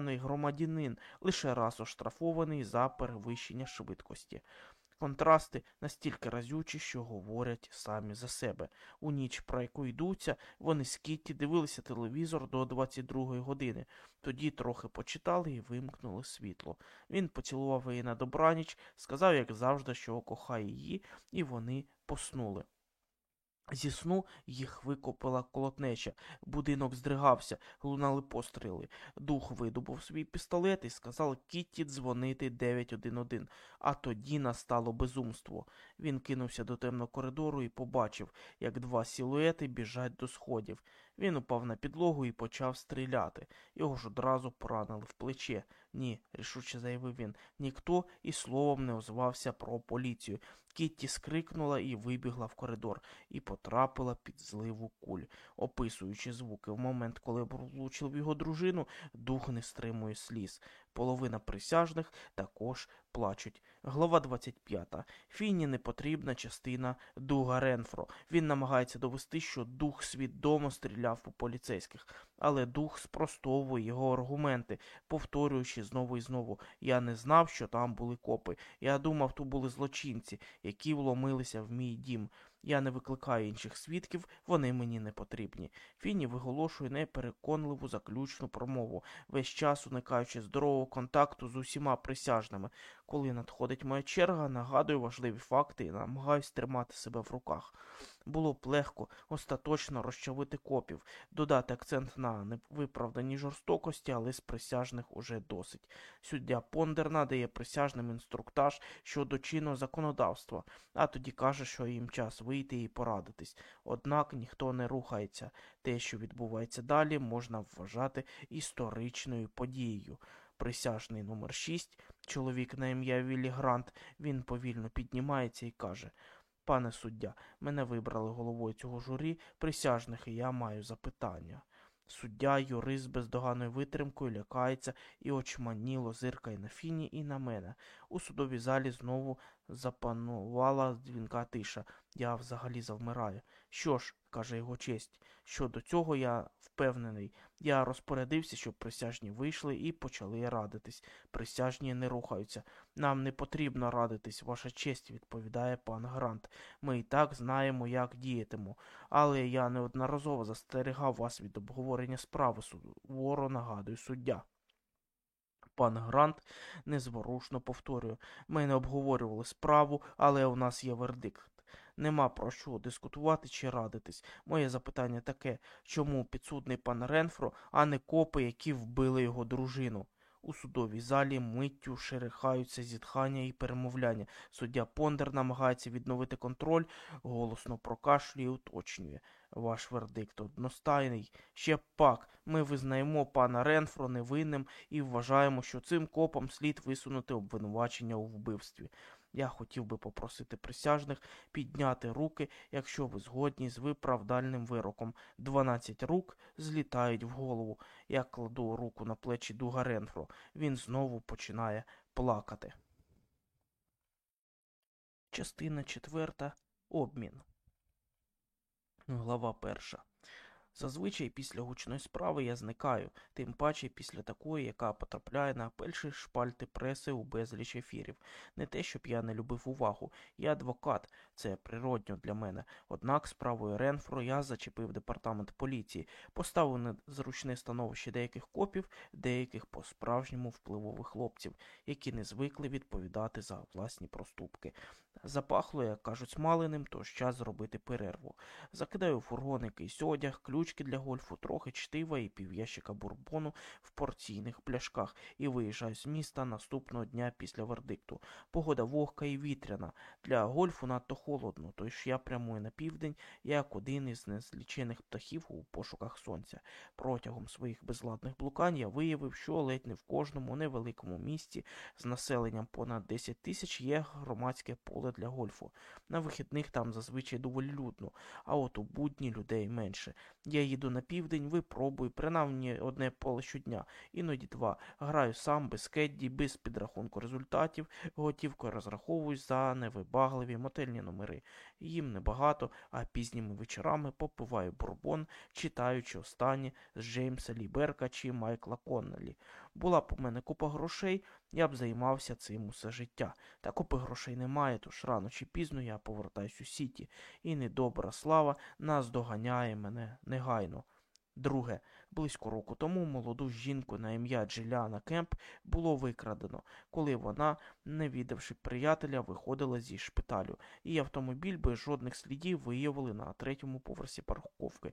громадянин, лише раз оштрафований за перевищення швидкості. Контрасти настільки разючі, що говорять самі за себе. У ніч, про яку йдуться, вони з Кітті дивилися телевізор до 22-ї години. Тоді трохи почитали і вимкнули світло. Він поцілував її на добраніч, сказав, як завжди, що кохає її, і вони поснули. Зі сну їх викопила колотнеча, будинок здригався, лунали постріли. Дух видобув свій пістолет і сказав Кітті дзвонити 911, а тоді настало безумство. Він кинувся до темного коридору і побачив, як два силуети біжать до сходів. Він упав на підлогу і почав стріляти. Його ж одразу поранили в плече. Ні, рішуче заявив він. Ніхто і словом не озвався про поліцію. Кітті скрикнула і вибігла в коридор, і потрапила під зливу куль. Описуючи звуки, в момент, коли влучив його дружину, дух не стримує сліз. Половина присяжних також плачуть. Глава 25. Фіні не потрібна частина Дуга Ренфро. Він намагається довести, що дух свідомо стріляв по поліцейських, але дух спростовує його аргументи, повторюючи знову і знову. Я не знав, що там були копи. Я думав, то були злочинці, які вломилися в мій дім. Я не викликаю інших свідків, вони мені не потрібні. Фіні виголошує непереконливу заключну промову, весь час уникаючи здорового контакту з усіма присяжними. Коли надходить моя черга, нагадую важливі факти і намагаюсь тримати себе в руках. Було б легко остаточно розчавити копів, додати акцент на невиправдані жорстокості, але з присяжних уже досить. Суддя Пондер надає присяжним інструктаж щодо чинного законодавства, а тоді каже, що їм час вийти і порадитись. Однак ніхто не рухається. Те, що відбувається далі, можна вважати історичною подією. Присяжний номер 6 чоловік на ім'я Віллі Грант, він повільно піднімається і каже Пане суддя, мене вибрали головою цього журі присяжних, і я маю запитання. Суддя, юрист з бездоганною витримкою лякається і очманіло зиркає на фіні і на мене. У судовій залі знову запанувала дзвінка тиша. Я взагалі завмираю. Що ж, каже його честь, щодо цього я впевнений. Я розпорядився, щоб присяжні вийшли і почали радитись. Присяжні не рухаються. Нам не потрібно радитись, ваша честь, відповідає пан Грант. Ми і так знаємо, як діятиму. Але я неодноразово застерігав вас від обговорення справи суворо нагадую суддя. Пан Грант незворушно повторює. Ми не обговорювали справу, але у нас є вердикт. Нема про що дискутувати чи радитись. Моє запитання таке чому підсудний пан Ренфро, а не копи, які вбили його дружину? У судовій залі миттю шерехаються зітхання і перемовляння. Суддя Пондер намагається відновити контроль, голосно прокашлює і уточнює. Ваш вердикт одностайний. Ще б пак, ми визнаємо пана Ренфро невинним і вважаємо, що цим копам слід висунути обвинувачення у вбивстві. Я хотів би попросити присяжних підняти руки, якщо ви згодні з виправдальним вироком. Дванадцять рук злітають в голову. Я кладу руку на плечі Дуга Ренфро. Він знову починає плакати. Частина четверта. Обмін. Глава перша. Зазвичай після гучної справи я зникаю, тим паче після такої, яка потрапляє на перші шпальти преси у безліч ефірів. Не те, щоб я не любив увагу. Я адвокат, це природньо для мене. Однак справою Ренфро я зачепив департамент поліції, поставив на зручне становище деяких копів, деяких по-справжньому впливових хлопців, які не звикли відповідати за власні проступки. Запахло, як кажуть, смаленим, тож час зробити перерву. Закидаю у фургон якийсь одяг, ключки для гольфу, трохи чтива і пів'ящика бурбону в порційних пляшках і виїжджаю з міста наступного дня після вердикту. Погода вогка і вітряна. Для гольфу надто холодно, тож я прямую на південь, як один із незлічених птахів у пошуках сонця. Протягом своїх безладних блукань я виявив, що ледь не в кожному невеликому місті з населенням понад 10 тисяч є громадське поле для гольфу. На вихідних там зазвичай доволі людно, а от у будні людей менше. Я їду на південь, випробую, принаймні одне поле щодня, іноді два. Граю сам, без кедді, без підрахунку результатів, готівкою розраховуюсь за невибагливі мотельні номери. Їм небагато, а пізніми вечорами попиваю бурбон, читаючи останні з Джеймса Ліберка чи Майкла Коннелі. Була б у мене купа грошей, я б займався цим усе життя. Та купи грошей немає, тож рано чи пізно я повертаюсь у сіті, і недобра слава наздоганяє мене негайно. Друге, близько року тому молоду жінку на ім'я Джиліана Кемп було викрадено, коли вона, не віддавши приятеля, виходила зі шпиталю, і автомобіль без жодних слідів виявили на третьому поверсі парковки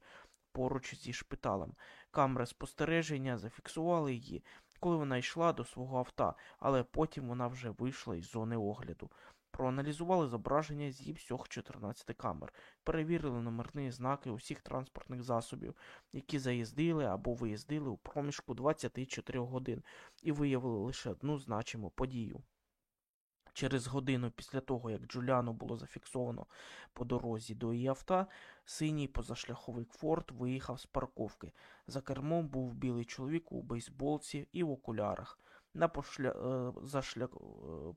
поруч зі шпиталем. Камери спостереження зафіксували її, коли вона йшла до свого авто, але потім вона вже вийшла із зони огляду. Проаналізували зображення зі всіх 14 камер, перевірили номерні знаки усіх транспортних засобів, які заїздили або виїздили у проміжку 24 годин, і виявили лише одну значиму подію. Через годину після того, як Джуліану було зафіксовано по дорозі до її авто, синій позашляховик Форд виїхав з парковки. За кермом був білий чоловік у бейсболці і в окулярах. На пошля... Е, зашля... Е,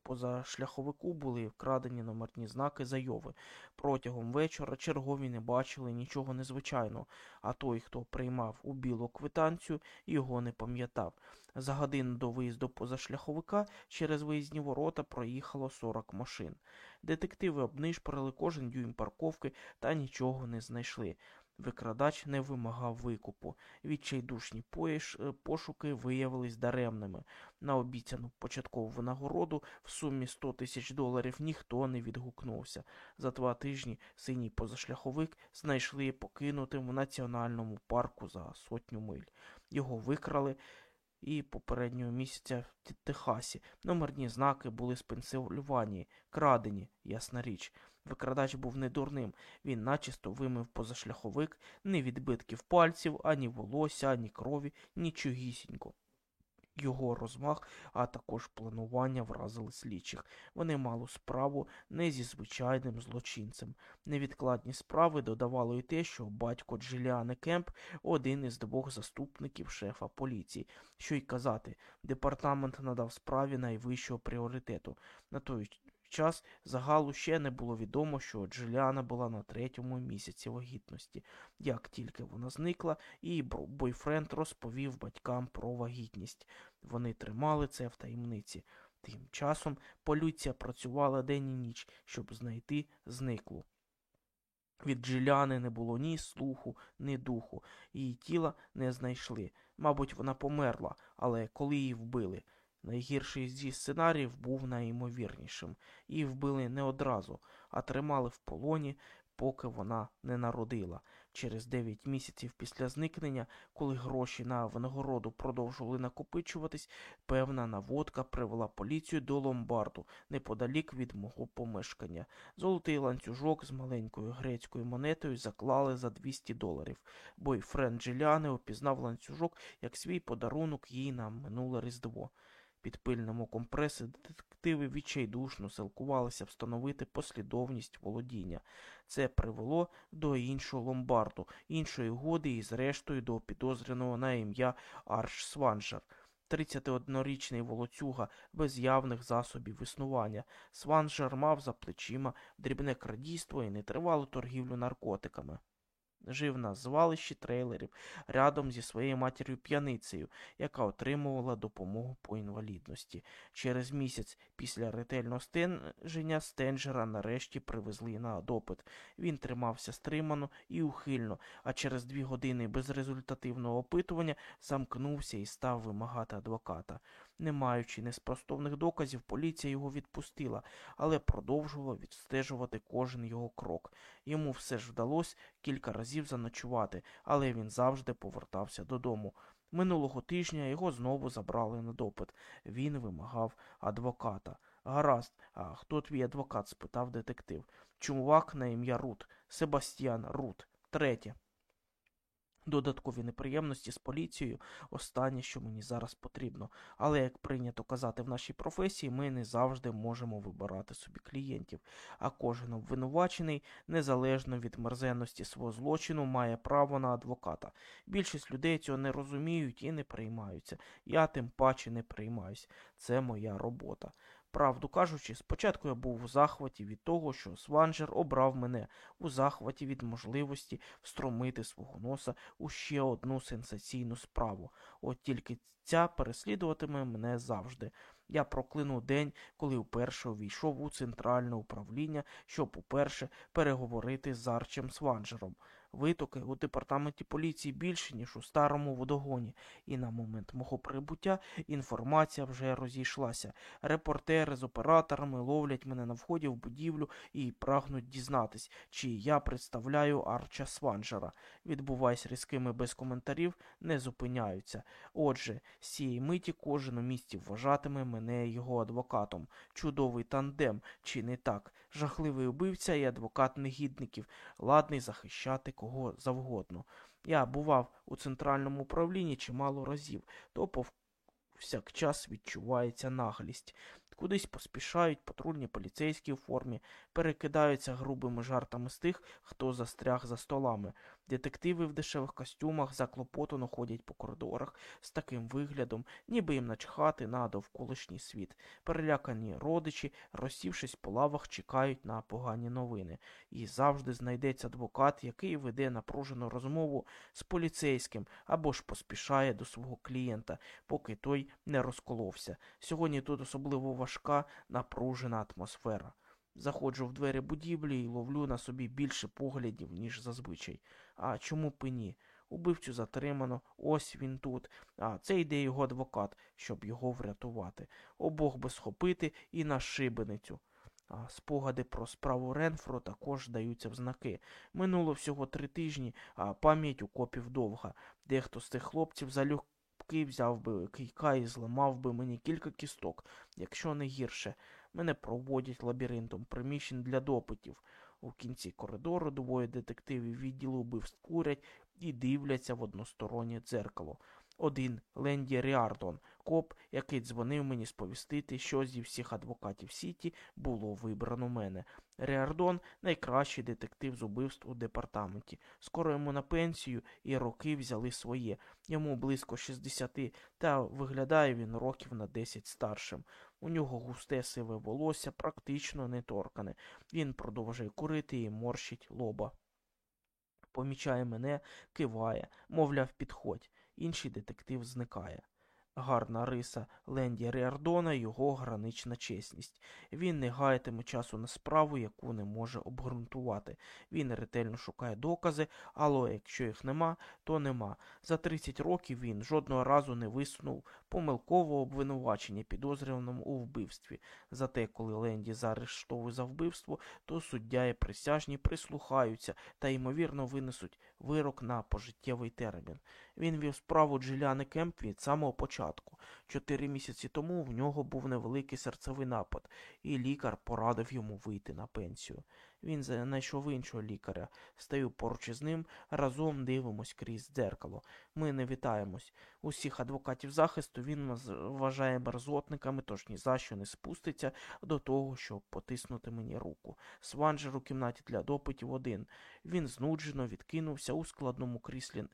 позашляховику були вкрадені номерні знаки зайови. Протягом вечора чергові не бачили нічого незвичайного, а той, хто приймав у білу квитанцію, його не пам'ятав. За годину до виїзду позашляховика через виїзні ворота проїхало 40 машин. Детективи обнишпорили кожен дюйм парковки та нічого не знайшли. Викрадач не вимагав викупу. Відчайдушні е, пошуки виявились даремними. На обіцяну початкову винагороду в сумі 100 тисяч доларів ніхто не відгукнувся. За два тижні синій позашляховик знайшли покинутим в національному парку за сотню миль. Його викрали і попереднього місяця в Техасі. Номерні знаки були з Пенсильванії, крадені, ясна річ. Викрадач був не дурним. Він начисто вимив позашляховик, ні відбитків пальців, ані волосся, ані крові, нічогісінько. Його розмах, а також планування вразили слідчих. Вони мали справу не зі звичайним злочинцем. Невідкладні справи додавало й те, що батько Джиліани Кемп один із двох заступників шефа поліції. Що й казати, департамент надав справі найвищого пріоритету. На той час загалу ще не було відомо, що Джиліана була на третьому місяці вагітності. Як тільки вона зникла, її бойфренд розповів батькам про вагітність. Вони тримали це в таємниці. Тим часом поліція працювала день і ніч, щоб знайти зниклу. Від Джиляни не було ні слуху, ні духу. Її тіла не знайшли. Мабуть, вона померла, але коли її вбили. Найгірший зі сценаріїв був найімовірнішим. Її вбили не одразу, а тримали в полоні, поки вона не народила. Через 9 місяців після зникнення, коли гроші на винагороду продовжували накопичуватись, певна наводка привела поліцію до ломбарду неподалік від мого помешкання. Золотий ланцюжок з маленькою грецькою монетою заклали за 200 доларів. Бойфренд Джиляни опізнав ланцюжок як свій подарунок їй на минуле різдво. Під пильним оком преси детективи відчайдушно силкувалися встановити послідовність володіння. Це привело до іншого ломбарду, іншої угоди і, зрештою, до підозрюваного на ім'я Арш Сванжер. 31-річний волоцюга без явних засобів існування. Сванжер мав за плечима дрібне крадійство і нетривалу торгівлю наркотиками жив на звалищі трейлерів рядом зі своєю матір'ю п'яницею, яка отримувала допомогу по інвалідності. Через місяць після ретельного стеження стенджера нарешті привезли на допит. Він тримався стримано і ухильно, а через дві години безрезультативного опитування замкнувся і став вимагати адвоката. Не маючи неспростовних доказів, поліція його відпустила, але продовжувала відстежувати кожен його крок. Йому все ж вдалося кілька разів заночувати, але він завжди повертався додому. Минулого тижня його знову забрали на допит. Він вимагав адвоката. Гаразд, а хто твій адвокат? спитав детектив. Чумвак на ім'я Рут, Себастьян Рут. Третє. Додаткові неприємності з поліцією останнє, що мені зараз потрібно. Але, як прийнято казати в нашій професії, ми не завжди можемо вибирати собі клієнтів, а кожен обвинувачений, незалежно від мерзенності свого злочину, має право на адвоката. Більшість людей цього не розуміють і не приймаються. Я тим паче не приймаюсь. Це моя робота. Правду кажучи, спочатку я був у захваті від того, що Сванджер обрав мене, у захваті від можливості встромити свого носа у ще одну сенсаційну справу. От тільки ця переслідуватиме мене завжди. Я проклину день, коли вперше увійшов у центральне управління, щоб уперше переговорити з Арчем Сванджером. Витоки у департаменті поліції більше, ніж у старому водогоні, і на момент мого прибуття інформація вже розійшлася. Репортери з операторами ловлять мене на вході в будівлю і прагнуть дізнатись, чи я представляю Арча Сванджера. Відбуваюсь різкими без коментарів, не зупиняються. Отже, з цієї миті кожен у місті вважатиме мене його адвокатом. Чудовий тандем, чи не так? Жахливий убивця і адвокат негідників, ладний захищати кого завгодно. Я бував у центральному управлінні чимало разів, то повсякчас відчувається наглість. Кудись поспішають патрульні поліцейські у формі, перекидаються грубими жартами з тих, хто застряг за столами. Детективи в дешевих костюмах заклопотано ходять по коридорах з таким виглядом, ніби їм начхати на довколишній світ. Перелякані родичі, розсівшись по лавах, чекають на погані новини. І завжди знайдеться адвокат, який веде напружену розмову з поліцейським або ж поспішає до свого клієнта, поки той не розколовся. Сьогодні тут особливо важка напружена атмосфера. Заходжу в двері будівлі і ловлю на собі більше поглядів, ніж зазвичай. А чому б і ні? Убивцю затримано, ось він тут, а це йде його адвокат, щоб його врятувати. Обох би схопити і на шибеницю. А спогади про справу Ренфро також даються в знаки. Минуло всього три тижні, а пам'ять у копів довга. Дехто з тих хлопців залюбки взяв би кийка і зламав би мені кілька кісток, якщо не гірше. Мене проводять лабіринтом приміщень для допитів. У кінці коридору двоє детективів відділу вбивств курять і дивляться в одностороннє дзеркало. Один Ленді Ріардон, коп, який дзвонив мені сповістити, що зі всіх адвокатів Сіті було вибрано мене. Ріардон найкращий детектив з убивств у департаменті. Скоро йому на пенсію і роки взяли своє. Йому близько 60, та виглядає він років на 10 старшим. У нього густе сиве волосся, практично не торкане. Він продовжує курити і морщить лоба. Помічає мене, киває, мовляв, підходь. Інший детектив зникає. Гарна риса Ленді Ріардона його гранична чесність. Він не гаятиме часу на справу, яку не може обґрунтувати. Він ретельно шукає докази, але якщо їх нема, то нема. За 30 років він жодного разу не висунув помилкового обвинувачення підозрюваному у вбивстві. Зате, коли Ленді заарештовує за вбивство, то суддя і присяжні прислухаються та, ймовірно, винесуть вирок на пожиттєвий термін. Він вів справу Джиліани Кемп від самого початку. Чотири місяці тому в нього був невеликий серцевий напад, і лікар порадив йому вийти на пенсію. Він знайшов іншого лікаря. Стаю поруч із ним, разом дивимось крізь дзеркало. Ми не вітаємось. Усіх адвокатів захисту він вважає мерзотниками, тож ні за що не спуститься до того, щоб потиснути мені руку. Сванджер у кімнаті для допитів один. Він знуджено відкинувся у складному кріслі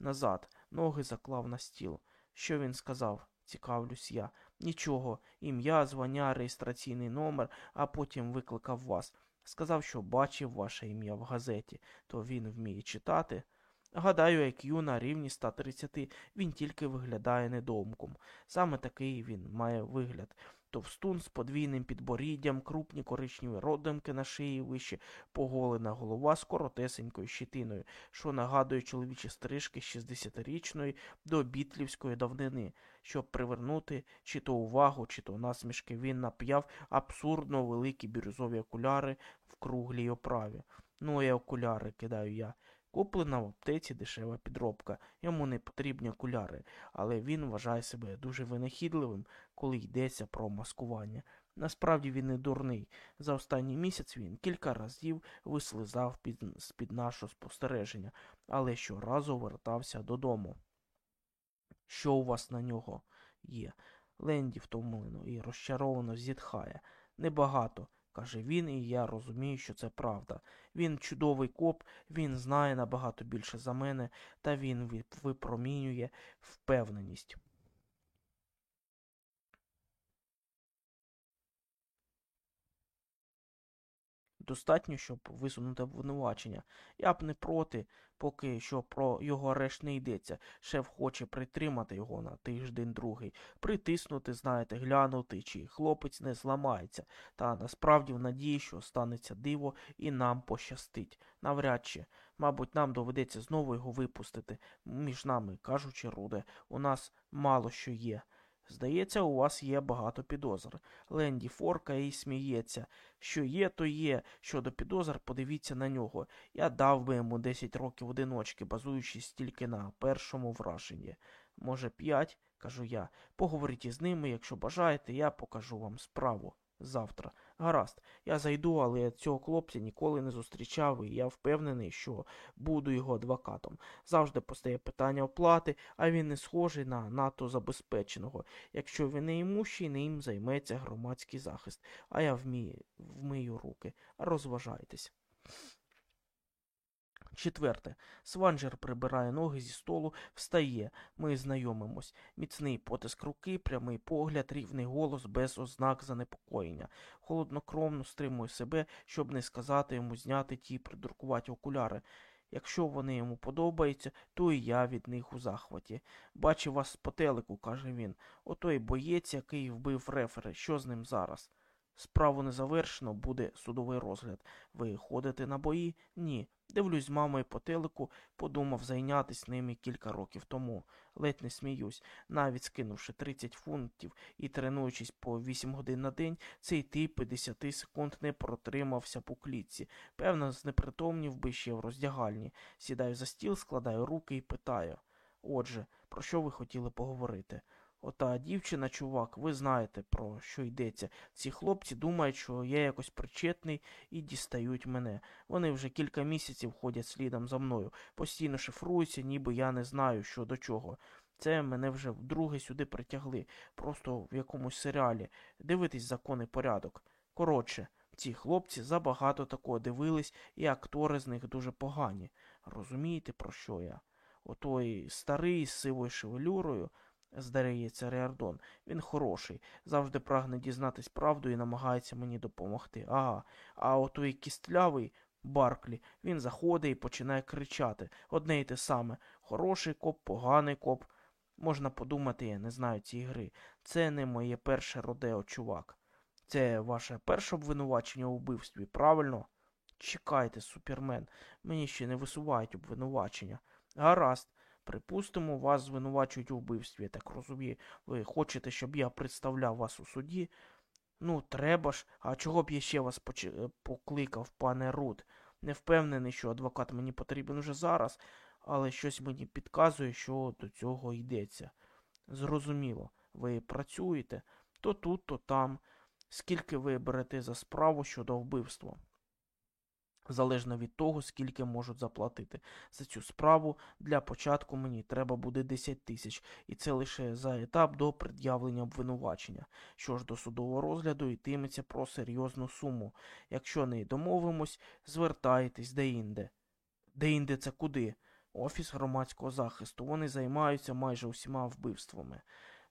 назад, ноги заклав на стіл. Що він сказав? Цікавлюсь я. Нічого, ім'я, звання, реєстраційний номер, а потім викликав вас. Сказав, що бачив ваше ім'я в газеті, то він вміє читати. Гадаю, IQ на рівні 130 він тільки виглядає недоумком. Саме такий він має вигляд. Товстун з подвійним підборіддям, крупні коричневі родимки на шиї вище, поголена голова з коротесенькою щитиною, що нагадує чоловічі стрижки 60-річної до бітлівської давнини. Щоб привернути чи то увагу, чи то насмішки, він нап'яв абсурдно великі бірюзові окуляри в круглій оправі. Ну, і окуляри, кидаю я. Куплена в аптеці дешева підробка. Йому не потрібні окуляри, але він вважає себе дуже винахідливим, коли йдеться про маскування. Насправді він не дурний. За останній місяць він кілька разів вислизав під, з-під нашого спостереження, але щоразу вертався додому. Що у вас на нього є? Ленді втомлено і розчаровано зітхає. Небагато каже він, і я розумію, що це правда. Він чудовий коп, він знає набагато більше за мене, та він випромінює впевненість. Достатньо, щоб висунути обвинувачення. Я б не проти, поки що про його арешт не йдеться. Шеф хоче притримати його на тиждень другий, притиснути, знаєте, глянути, чи хлопець не зламається. Та насправді в надії, що станеться диво і нам пощастить. Навряд чи. Мабуть, нам доведеться знову його випустити. Між нами, кажучи, Руде, у нас мало що є. Здається, у вас є багато підозр. Ленді форкає і сміється. Що є, то є. Щодо підозр, подивіться на нього. Я дав би йому 10 років одиночки, базуючись тільки на першому враженні. Може, п'ять, кажу я. Поговоріть із ними, якщо бажаєте, я покажу вам справу. Завтра. Гаразд, я зайду, але цього хлопця ніколи не зустрічав, і я впевнений, що буду його адвокатом. Завжди постає питання оплати, а він не схожий на НАТО забезпеченого. Якщо він не імущий, ним займеться громадський захист, а я вмію, вмию руки. Розважайтесь. Четверте. Сванджер прибирає ноги зі столу, встає. Ми знайомимось. Міцний потиск руки, прямий погляд, рівний голос без ознак занепокоєння. Холоднокровно стримую себе, щоб не сказати йому зняти ті придуркуваті окуляри. Якщо вони йому подобаються, то і я від них у захваті. Бачив вас по телеку, каже він. Отой боєць, який вбив рефери. Що з ним зараз? Справу не завершено, буде судовий розгляд. Ви ходите на бої? Ні. Дивлюсь мамою по телеку, подумав зайнятися ними кілька років тому. Ледь не сміюсь. Навіть скинувши 30 фунтів і тренуючись по 8 годин на день, цей тип 50 секунд не протримався по клітці. Певно, знепритомнів би ще в роздягальні. Сідаю за стіл, складаю руки і питаю. Отже, про що ви хотіли поговорити? Ота дівчина, чувак, ви знаєте, про що йдеться. Ці хлопці думають, що я якось причетний і дістають мене. Вони вже кілька місяців ходять слідом за мною, постійно шифруються, ніби я не знаю, що до чого. Це мене вже вдруге сюди притягли, просто в якомусь серіалі. Дивитись закон і порядок. Коротше, ці хлопці забагато такого дивились, і актори з них дуже погані. Розумієте, про що я? Отой старий з сивою шевелюрою. Здається, Реардон. Він хороший, завжди прагне дізнатись правду і намагається мені допомогти. Ага, а отой кістлявий Барклі, він заходить і починає кричати. Одне й те саме. Хороший коп, поганий коп. Можна подумати, я не знаю цієї гри. Це не моє перше родео, чувак. Це ваше перше обвинувачення у вбивстві, правильно? Чекайте, супермен, мені ще не висувають обвинувачення. Гаразд. Припустимо, вас звинувачують у вбивстві, я так розумію. Ви хочете, щоб я представляв вас у суді? Ну, треба ж, а чого б я ще вас е, покликав, пане Рут? Не впевнений, що адвокат мені потрібен уже зараз, але щось мені підказує, що до цього йдеться. Зрозуміло, ви працюєте то тут, то там. Скільки ви берете за справу щодо вбивства? Залежно від того, скільки можуть заплатити. За цю справу для початку мені треба буде 10 тисяч, і це лише за етап до пред'явлення обвинувачення. Що ж до судового розгляду йтиметься про серйозну суму. Якщо не домовимось, звертайтесь деінде. Деінде це куди? Офіс громадського захисту. Вони займаються майже усіма вбивствами.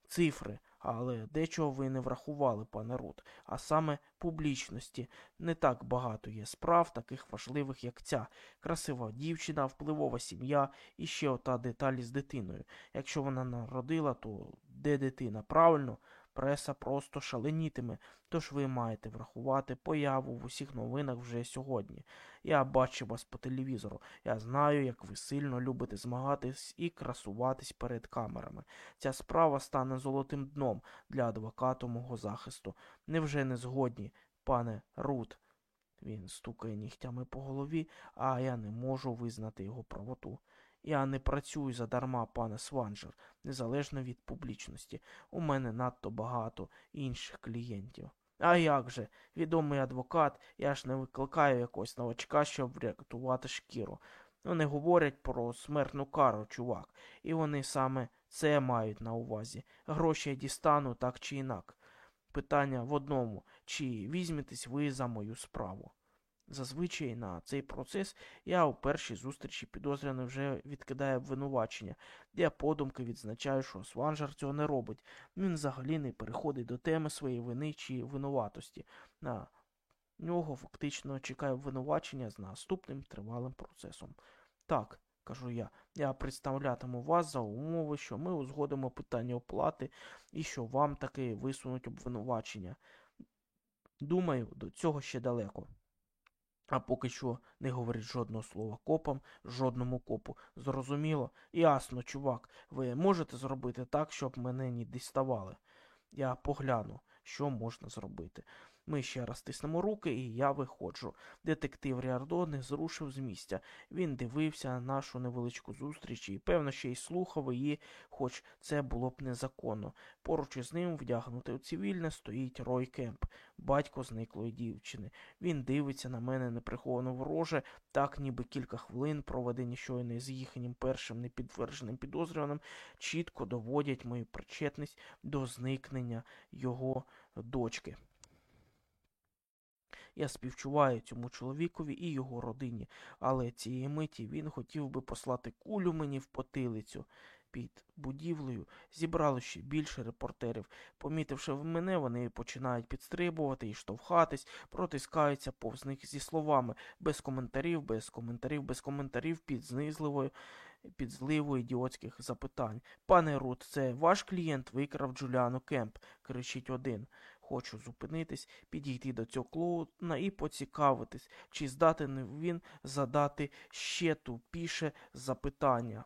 Цифри, але дечого ви не врахували, пане Рут, а саме публічності. Не так багато є справ, таких важливих, як ця. Красива дівчина, впливова сім'я і ще ота деталь з дитиною. Якщо вона народила, то де дитина? Правильно? Преса просто шаленітиме, тож ви маєте врахувати появу в усіх новинах вже сьогодні. Я бачив вас по телевізору. Я знаю, як ви сильно любите змагатись і красуватись перед камерами. Ця справа стане золотим дном для адвоката мого захисту. Невже не згодні, пане Рут? Він стукає нігтями по голові, а я не можу визнати його правоту. Я не працюю задарма, пане Сванджер, незалежно від публічності. У мене надто багато інших клієнтів. А як же, відомий адвокат, я ж не викликаю якогось новачка, щоб врятувати шкіру. Вони говорять про смертну кару, чувак, і вони саме це мають на увазі. Гроші я дістану так чи інак. Питання в одному, чи візьметесь ви за мою справу? Зазвичай на цей процес я у першій зустрічі підозрюваний вже відкидає обвинувачення. Я подумки відзначаю, що Сванжар цього не робить. Він взагалі не переходить до теми своєї вини чи винуватості. А Нього фактично чекає обвинувачення з наступним тривалим процесом. Так, кажу я, я представлятиму вас за умови, що ми узгодимо питання оплати і що вам таки висунуть обвинувачення. Думаю, до цього ще далеко. А поки що не говорить жодного слова копам, жодному копу. Зрозуміло? Ясно, чувак, ви можете зробити так, щоб мене не діставали. Я погляну, що можна зробити. Ми ще раз тиснемо руки, і я виходжу. Детектив Ріардо не зрушив з місця. Він дивився на нашу невеличку зустріч і, певно, ще й слухав її, хоч це було б незаконно. Поруч із ним, вдягнутий у цивільне, стоїть Рой Кемп, батько зниклої дівчини. Він дивиться на мене неприховано вороже, так ніби кілька хвилин, проведені щойно з їхнім першим непідтвердженим підозрюваним, чітко доводять мою причетність до зникнення його дочки. Я співчуваю цьому чоловікові і його родині, але цієї миті він хотів би послати кулю мені в потилицю. Під будівлею зібрало ще більше репортерів. Помітивши в мене, вони починають підстрибувати і штовхатись, протискаються повз них зі словами без коментарів, без коментарів, без коментарів під знизливою, під зливою ідіотських запитань. Пане Рут, це ваш клієнт викрав Джуліану Кемп, кричить один. Хочу зупинитись, підійти до цього клоуна і поцікавитись, чи здатен він задати ще тупіше запитання.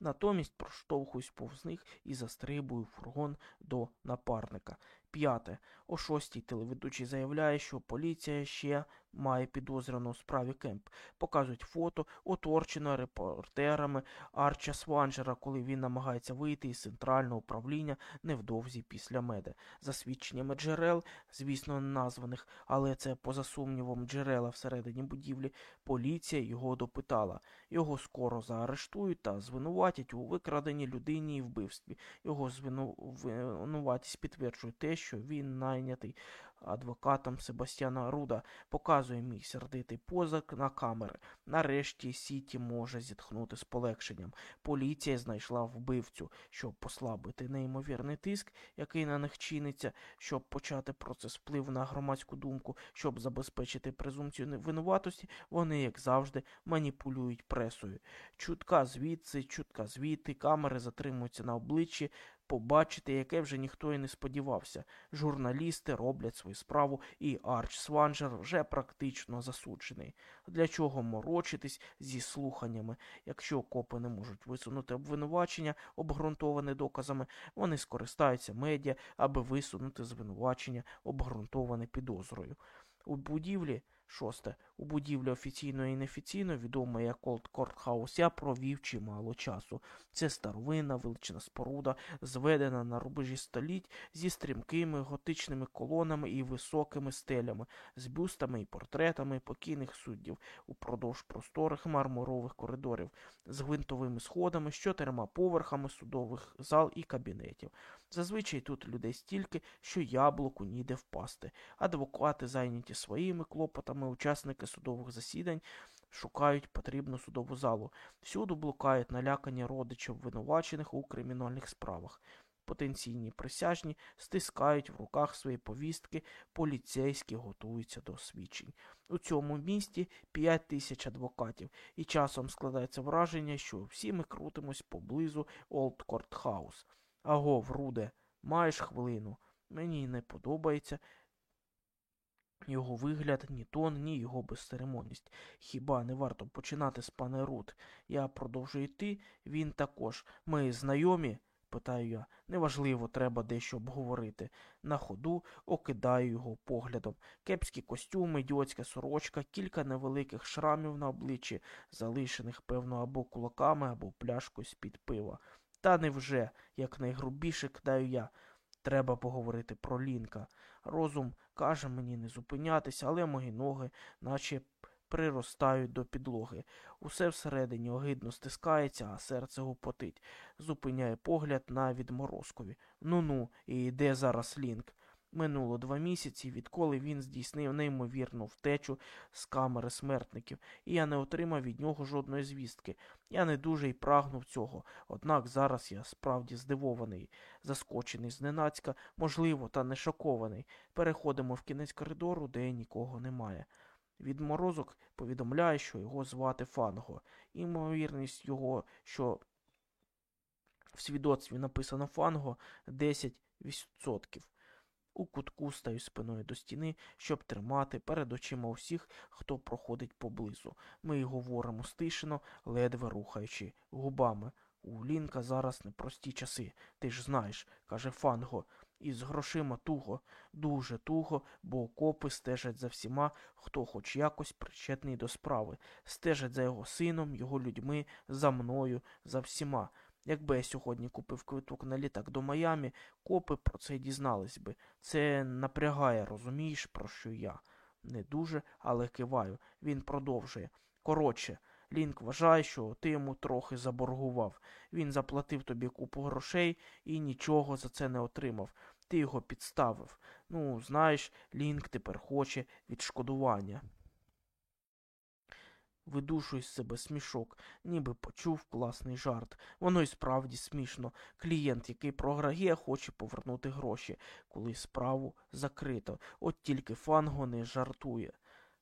Натомість проштовхуюсь повз них і застрибую фургон до напарника. П'яте. О шостій телеведучий заявляє, що поліція ще має підозрювану у справі Кемп. Показують фото, оторчене репортерами Арча Сванджера, коли він намагається вийти із центрального управління невдовзі після меди. За свідченнями джерел, звісно, названих, але це, поза сумнівом, джерела всередині будівлі, поліція його допитала. Його скоро заарештують та звинуватять у викраденні людині і вбивстві. Його звинуватість підтверджує те, що він найнятий адвокатом Себастьяна Руда, показує мій сердитий позик на камери. Нарешті Сіті може зітхнути з полегшенням. Поліція знайшла вбивцю, щоб послабити неймовірний тиск, який на них чиниться, щоб почати процес впливу на громадську думку, щоб забезпечити презумпцію невинуватості, вони, як завжди, маніпулюють пресою. Чутка звідси, чутка звідти, камери затримуються на обличчі, побачити, яке вже ніхто і не сподівався. Журналісти роблять свою справу, і Арч Сванджер вже практично засуджений. Для чого морочитись зі слуханнями? Якщо копи не можуть висунути обвинувачення, обґрунтоване доказами, вони скористаються медіа, аби висунути звинувачення, обґрунтоване підозрою. У будівлі Шосте. У будівлі офіційно і неофіційно, відомо як Олд Кортхаус, я провів чимало часу. Це старовинна велична споруда, зведена на рубежі століть зі стрімкими готичними колонами і високими стелями, з бюстами і портретами покійних суддів упродовж просторих мармурових коридорів, з гвинтовими сходами, з чотирма поверхами судових зал і кабінетів. Зазвичай тут людей стільки, що яблуку ніде впасти. Адвокати зайняті своїми клопотами, учасники судових засідань шукають потрібну судову залу. Всюди блукають налякані родичі обвинувачених у кримінальних справах. Потенційні присяжні стискають в руках свої повістки, поліцейські готуються до свідчень. У цьому місті п'ять тисяч адвокатів, і часом складається враження, що всі ми крутимось поблизу Олд Кортхаус. Аго, Вруде, маєш хвилину. Мені не подобається його вигляд, ні тон, ні його безцеремонність. Хіба не варто починати з пане Рут? Я продовжую йти, він також. Ми знайомі? питаю я. Неважливо, треба дещо обговорити. На ходу окидаю його поглядом. Кепські костюми, ідіотська сорочка, кілька невеликих шрамів на обличчі, залишених, певно, або кулаками, або пляшкою з-під пива. Та невже, як найгрубіше кидаю я. Треба поговорити про Лінка. Розум каже мені не зупинятися, але мої ноги, наче приростають до підлоги. Усе всередині огидно стискається, а серце гупотить. Зупиняє погляд на відморозкові. Ну ну, і де зараз Лінк? Минуло два місяці, відколи він здійснив неймовірну втечу з камери смертників, і я не отримав від нього жодної звістки. Я не дуже й прагнув цього, однак зараз я справді здивований, заскочений зненацька, можливо, та не шокований. Переходимо в кінець коридору, де нікого немає. Відморозок повідомляє, що його звати Фанго. Імовірність його, що в свідоцтві написано Фанго 10%. У кутку стаю спиною до стіни, щоб тримати перед очима усіх, хто проходить поблизу. Ми й говоримо стишено, ледве рухаючи губами. У Лінка зараз непрості часи, ти ж знаєш, каже Фанго. Із грошима туго, дуже туго, бо окопи стежать за всіма, хто хоч якось причетний до справи, стежать за його сином, його людьми, за мною, за всіма. Якби я сьогодні купив квиток на літак до Майамі, копи про це дізнались би. Це напрягає, розумієш, про що я? Не дуже, але киваю. Він продовжує. Коротше, Лінк вважає, що ти йому трохи заборгував. Він заплатив тобі купу грошей і нічого за це не отримав. Ти його підставив. Ну, знаєш, Лінк тепер хоче відшкодування. Видушуй з себе смішок, ніби почув класний жарт. Воно й справді смішно. Клієнт, який програє, хоче повернути гроші, коли справу закрито. От тільки фанго не жартує.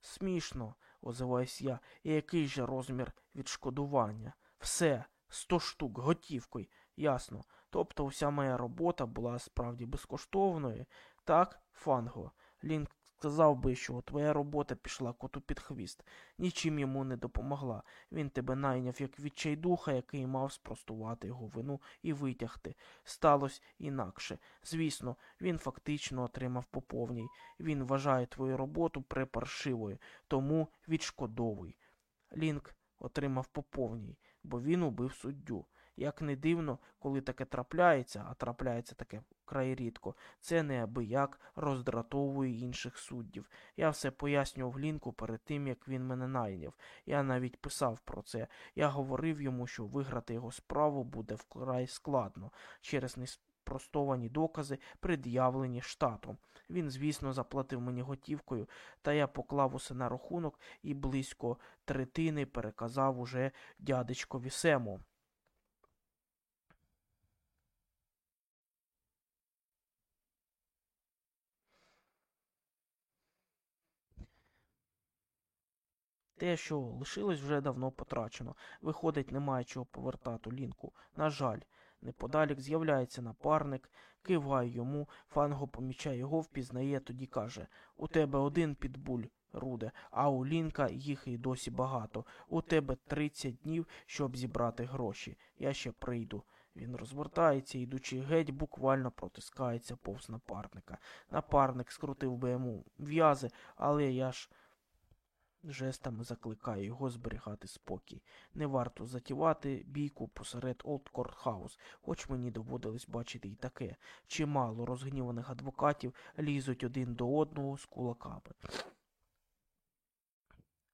Смішно, озиваюсь я, і який же розмір відшкодування? Все, сто штук, готівкою, ясно. Тобто вся моя робота була справді безкоштовною. Так, фанго. Лінк сказав би, що твоя робота пішла коту під хвіст, нічим йому не допомогла. Він тебе найняв як відчайдуха, який мав спростувати його вину і витягти. Сталося інакше. Звісно, він фактично отримав по повній. Він вважає твою роботу препаршивою, тому відшкодовуй. Лінк отримав по повній, бо він убив суддю. Як не дивно, коли таке трапляється, а трапляється таке край рідко, це неабияк роздратовує інших суддів. Я все пояснював Лінку перед тим, як він мене найняв. Я навіть писав про це. Я говорив йому, що виграти його справу буде вкрай складно через неспростовані докази, пред'явлені штатом. Він, звісно, заплатив мені готівкою, та я поклав усе на рахунок і близько третини переказав уже дядечкові Сему. Те, що лишилось, вже давно потрачено. Виходить, немає чого повертати лінку. На жаль, неподалік з'являється напарник, киває йому, фанго помічає його, впізнає, тоді каже У тебе один підбуль, Руде, а у Лінка їх і досі багато. У тебе 30 днів, щоб зібрати гроші. Я ще прийду. Він розвертається, ідучи геть, буквально протискається повз напарника. Напарник скрутив би йому в'язи, але я ж жестами закликає його зберігати спокій. Не варто затівати бійку посеред Олд Кортхаус, хоч мені доводилось бачити й таке. Чимало розгніваних адвокатів лізуть один до одного з кулаками.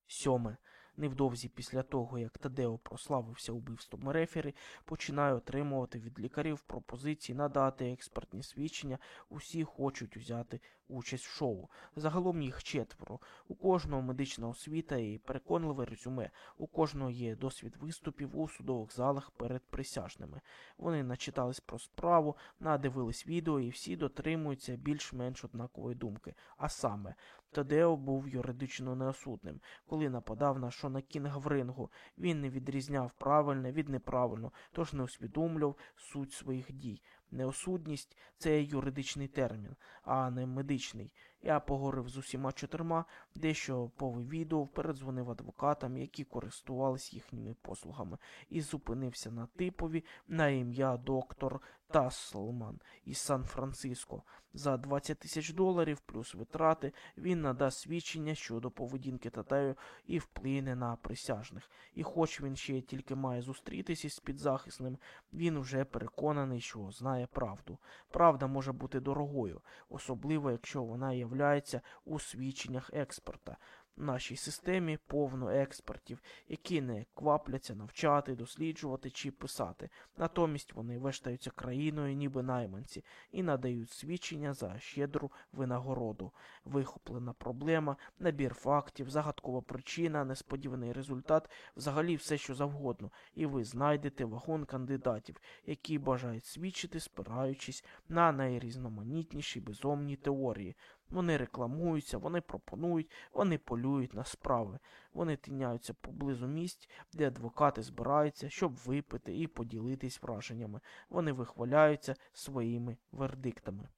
Сьоме. Невдовзі після того, як Тадео прославився убивством рефері, починаю отримувати від лікарів пропозиції надати експертні свідчення. Усі хочуть взяти участь в шоу. Загалом їх четверо. У кожного медична освіта і переконливе резюме. У кожного є досвід виступів у судових залах перед присяжними. Вони начитались про справу, надивились відео і всі дотримуються більш-менш однакової думки. А саме, Тадео був юридично неосудним. Коли нападав на Шона Кінга в рингу, він не відрізняв правильне від неправильно, тож не усвідомлював суть своїх дій. Неосудність це юридичний термін, а не медичний. Я поговорив з усіма чотирма, дещо повивідував, передзвонив адвокатам, які користувались їхніми послугами, і зупинився на типові на ім'я доктор Тасселман із Сан-Франциско. За 20 тисяч доларів плюс витрати він надасть свідчення щодо поведінки Татею і вплине на присяжних. І хоч він ще тільки має зустрітися з підзахисним, він вже переконаний, що знає правду. Правда може бути дорогою, особливо якщо вона являється у свідченнях експерта. В нашій системі повно експертів, які не квапляться навчати, досліджувати чи писати. Натомість вони вештаються країною, ніби найманці, і надають свідчення за щедру винагороду. Вихоплена проблема, набір фактів, загадкова причина, несподіваний результат, взагалі все, що завгодно, і ви знайдете вагон кандидатів, які бажають свідчити, спираючись на найрізноманітніші безумні теорії. Вони рекламуються, вони пропонують, вони полюють на справи. Вони тиняються поблизу місць, де адвокати збираються, щоб випити і поділитись враженнями. Вони вихваляються своїми вердиктами.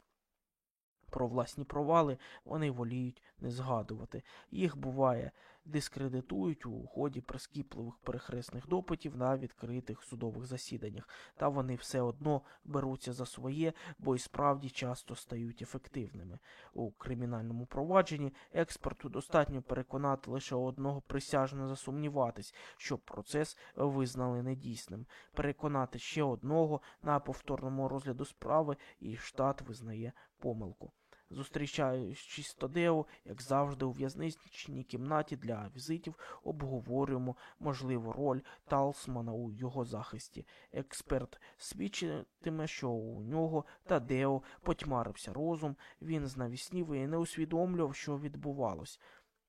Про власні провали вони воліють не згадувати. Їх буває дискредитують у ході прискіпливих перехресних допитів на відкритих судових засіданнях, та вони все одно беруться за своє, бо й справді часто стають ефективними. У кримінальному провадженні експерту достатньо переконати лише одного присяжно засумніватись, щоб процес визнали недійсним, переконати ще одного на повторному розгляду справи, і штат визнає помилку. Зустрічаючись з Тодео, як завжди, у в'язничній кімнаті для візитів обговорюємо можливу роль Талсмана у його захисті. Експерт свідчитиме, що у нього Тадео потьмарився розум, він знавіснів і не усвідомлював, що відбувалось.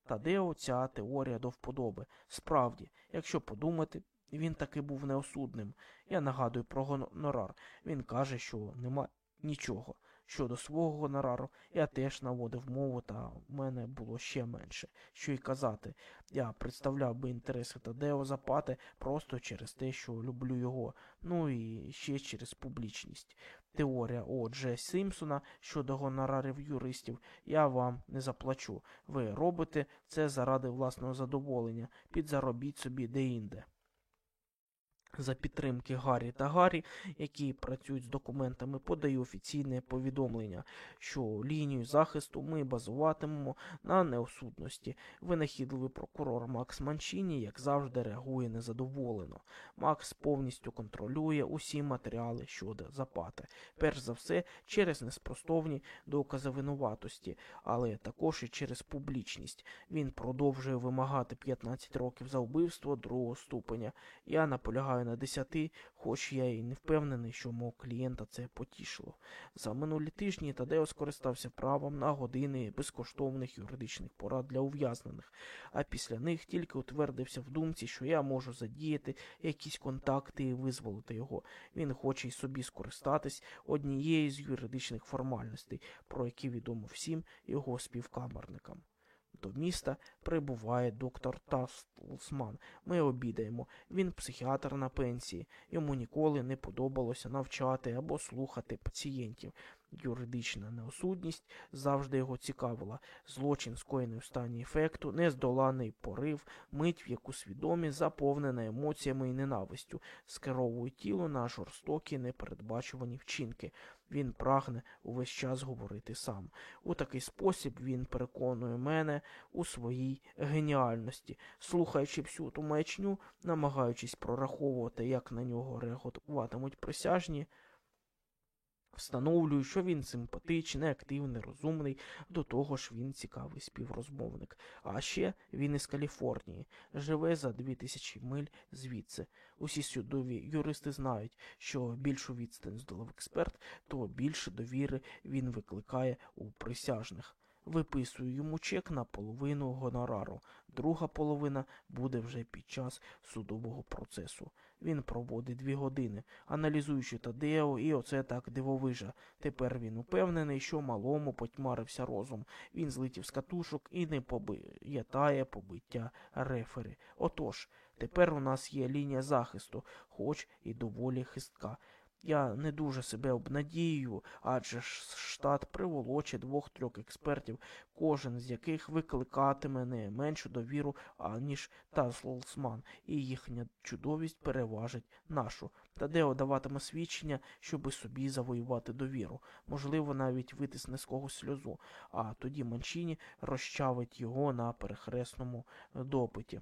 Тадео ця теорія до вподоби. Справді, якщо подумати, він таки був неосудним. Я нагадую про гонорар. Він каже, що нема нічого. Щодо свого гонорару, я теж наводив мову, та в мене було ще менше. Що й казати, я представляв би інтереси Тадео Запати просто через те, що люблю його, ну і ще через публічність. Теорія О. Дж. Сімпсона щодо гонорарів юристів я вам не заплачу. Ви робите це заради власного задоволення, підзаробіть собі деінде. За підтримки Гаррі та Гаррі, які працюють з документами, подаю офіційне повідомлення, що лінію захисту ми базуватимемо на неосудності. Винахідливий прокурор Макс Манчині, як завжди, реагує незадоволено. Макс повністю контролює усі матеріали щодо запати. Перш за все, через неспростовні докази винуватості, але також і через публічність. Він продовжує вимагати 15 років за вбивство другого ступеня. Я наполягаю на 10, хоч я і не впевнений, що мого клієнта це потішило. За минулі тижні Тадео скористався правом на години безкоштовних юридичних порад для ув'язнених, а після них тільки утвердився в думці, що я можу задіяти якісь контакти і визволити його. Він хоче й собі скористатись однією з юридичних формальностей, про які відомо всім його співкамерникам. До міста прибуває доктор Таслсман. Ми обідаємо. Він психіатр на пенсії. Йому ніколи не подобалося навчати або слухати пацієнтів. Юридична неосудність завжди його цікавила. Злочин, скоєний в стані ефекту, нездоланий порив, мить, в яку свідомість заповнена емоціями і ненавистю, скеровує тіло на жорстокі непередбачувані вчинки. Він прагне увесь час говорити сам. У такий спосіб він переконує мене у своїй геніальності, слухаючи всю ту маячню, намагаючись прораховувати, як на нього реагуватимуть присяжні. Встановлюю, що він симпатичний, активний, розумний, до того ж він цікавий співрозмовник. А ще він із Каліфорнії, живе за дві тисячі миль звідси. Усі судові юристи знають, що більшу відстань здолав експерт, то більше довіри він викликає у присяжних. Виписую йому чек на половину гонорару. Друга половина буде вже під час судового процесу. Він проводить дві години, аналізуючи Тадео, і оце так дивовижа. Тепер він упевнений, що малому потьмарився розум. Він злетів з катушок і не пам'ятає побиття рефери. Отож, тепер у нас є лінія захисту, хоч і доволі хистка. Я не дуже себе обнадію, адже штат приволоче двох-трьох експертів, кожен з яких викликатиме не меншу довіру, аніж Таслсман, і їхня чудовість переважить нашу. Тадео даватиме свідчення, щоби собі завоювати довіру, можливо, навіть витисне з когось сльозу, а тоді Манчині розчавить його на перехресному допиті.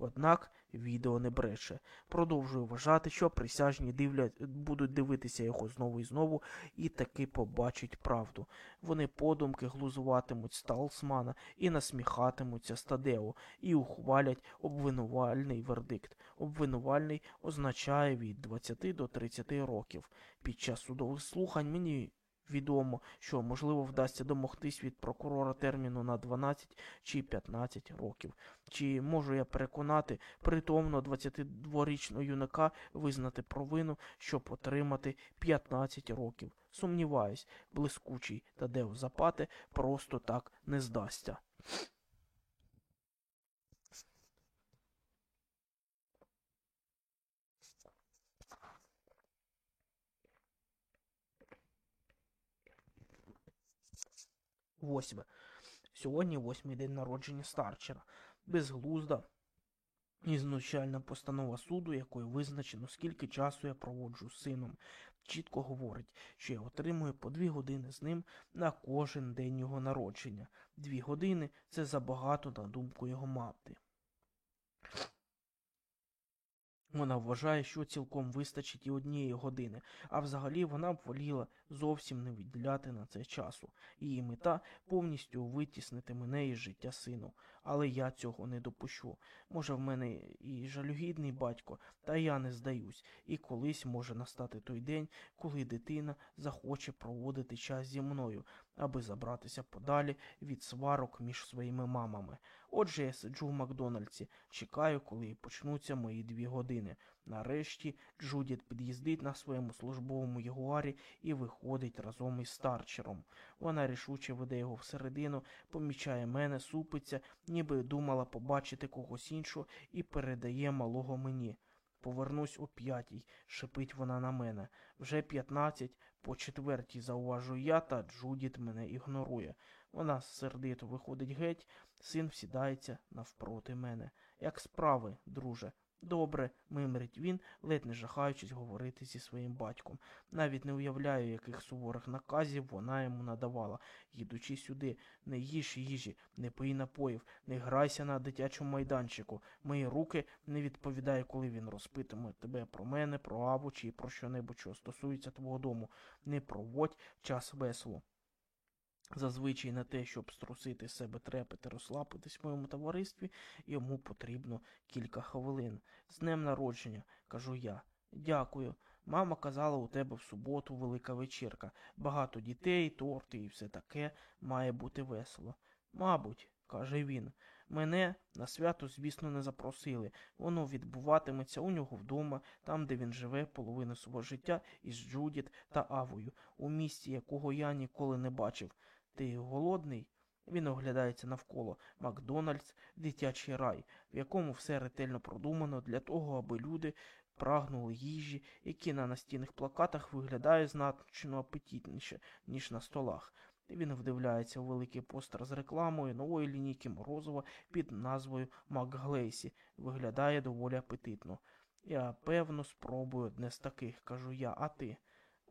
Однак відео не бреше. Продовжую вважати, що присяжні дивлять, будуть дивитися його знову і знову і таки побачать правду. Вони подумки глузуватимуть Сталсмана і насміхатимуться Стадео, і ухвалять обвинувальний вердикт. Обвинувальний означає від 20 до 30 років. Під час судових слухань мені відомо, що можливо вдасться домогтись від прокурора терміну на 12 чи 15 років. Чи можу я переконати притомно 22-річного юнака визнати провину, щоб отримати 15 років? Сумніваюсь, блискучий Тадео Запате просто так не здасться. Восьме. Сьогодні восьмий день народження Старчера. Безглузда і знущальна постанова суду, якою визначено, скільки часу я проводжу з сином, чітко говорить, що я отримую по дві години з ним на кожен день його народження. Дві години це забагато на думку його мати. Вона вважає, що цілком вистачить і однієї години, а взагалі вона б воліла зовсім не відділяти на це часу. Її мета повністю витіснити мене із життя сину. Але я цього не допущу. Може, в мене і жалюгідний батько, та я не здаюсь, і колись може настати той день, коли дитина захоче проводити час зі мною, аби забратися подалі від сварок між своїми мамами. Отже, я сиджу в Макдональдсі, чекаю, коли почнуться мої дві години. Нарешті Джудіт під'їздить на своєму службовому ягуарі і виходить разом із старчером. Вона рішуче веде його всередину, помічає мене, супиться, ніби думала побачити когось іншого і передає малого мені. Повернусь о п'ятій, шипить вона на мене. Вже п'ятнадцять, по четвертій зауважую я, та Джудіт мене ігнорує. Вона сердито виходить геть, син всідається навпроти мене. Як справи, друже? Добре, мимрить він, ледь не жахаючись говорити зі своїм батьком. Навіть не уявляю, яких суворих наказів вона йому надавала, їдучи сюди, не їж їжі, не пий напоїв, не грайся на дитячому майданчику. Мої руки не відповідає, коли він розпитиме тебе про мене, про аву чи про що-небудь, що стосується твого дому. Не проводь час весело. Зазвичай на те, щоб струсити себе трепет і розслабитись в моєму товаристві, йому потрібно кілька хвилин. З днем народження, кажу я. Дякую. Мама казала, у тебе в суботу велика вечірка. Багато дітей, торти і все таке має бути весело. Мабуть, каже він. Мене на свято, звісно, не запросили. Воно відбуватиметься у нього вдома, там, де він живе половину свого життя із Джудіт та Авою, у місті, якого я ніколи не бачив. Ти голодний? Він оглядається навколо Макдональдс, дитячий рай, в якому все ретельно продумано для того, аби люди прагнули їжі, які на настінних плакатах виглядає значно апетитніше, ніж на столах. Він вдивляється у великий постер з рекламою нової лінійки Морозова під назвою Макглейсі. Виглядає доволі апетитно. Я, певно, спробую одне з таких, кажу я, а ти?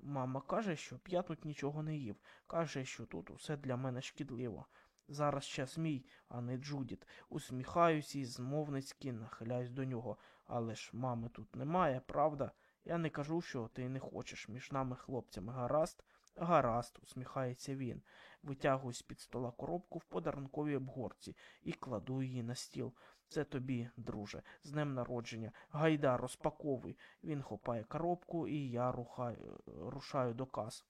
Мама каже, що я тут нічого не їв. Каже, що тут усе для мене шкідливо. Зараз час мій, а не Джудіт. Усміхаюсь і змовницьки нахиляюсь до нього. Але ж мами тут немає, правда? Я не кажу, що ти не хочеш між нами хлопцями. Гаразд? Гаразд, усміхається він. Витягую з під стола коробку в подарунковій обгорці і кладу її на стіл. Це тобі, друже, з днем народження. Гайда, розпаковуй. Він хопає коробку, і я рухаю, рушаю до кас.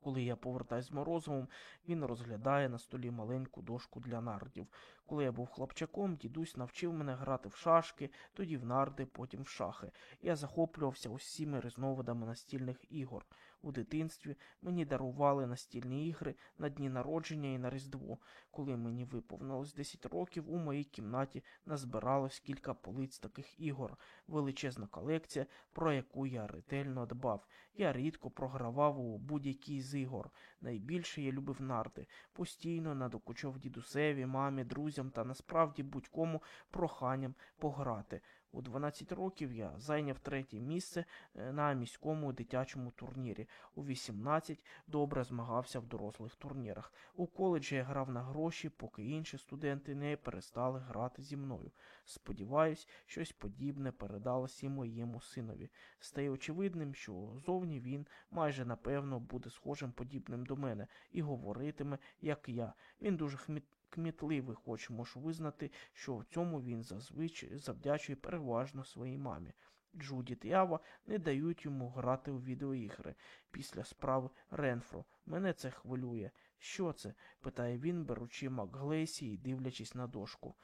Коли я повертаюсь з морозовим, він розглядає на столі маленьку дошку для нардів. Коли я був хлопчаком, дідусь навчив мене грати в шашки, тоді в нарди, потім в шахи. Я захоплювався усіми різновидами настільних ігор. У дитинстві мені дарували настільні ігри на дні народження і на Різдво. Коли мені виповнилось 10 років, у моїй кімнаті назбиралось кілька полиць таких ігор, величезна колекція, про яку я ретельно дбав. Я рідко програвав у будь-якій з ігор. Найбільше я любив нарди. Постійно надокучав дідусеві, мамі, друзям та насправді будь-кому проханням пограти. У 12 років я зайняв третє місце е, на міському дитячому турнірі. У 18 добре змагався в дорослих турнірах. У коледжі я грав на гроші, поки інші студенти не перестали грати зі мною. Сподіваюсь, щось подібне передалось і моєму синові. Стає очевидним, що зовні він майже напевно буде схожим подібним до мене і говоритиме, як я. Він дуже хміт кмітливий, хоч можу визнати, що в цьому він зазвичай завдячує переважно своїй мамі. Джудіт і Ава не дають йому грати у відеоігри після справи Ренфро. Мене це хвилює. Що це? питає він, беручи Макглейсі і дивлячись на дошку.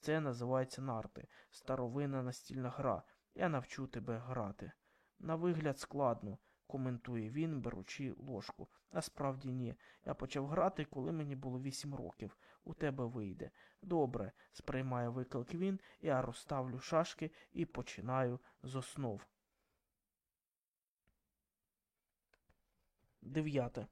Це називається нарти, старовинна настільна гра. Я навчу тебе грати. На вигляд складно, коментує він, беручи ложку. А справді ні. Я почав грати, коли мені було вісім років. У тебе вийде. Добре, сприймає виклик він, я розставлю шашки і починаю з основ. Дев'яте.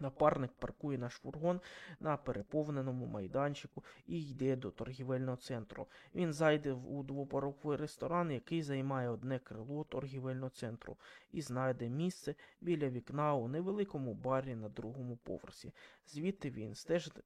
Напарник паркує наш фургон на переповненому майданчику і йде до торгівельного центру. Він зайде у двопороковий ресторан, який займає одне крило торгівельного центру, і знайде місце біля вікна у невеликому барі на другому поверсі. Звідти він стежить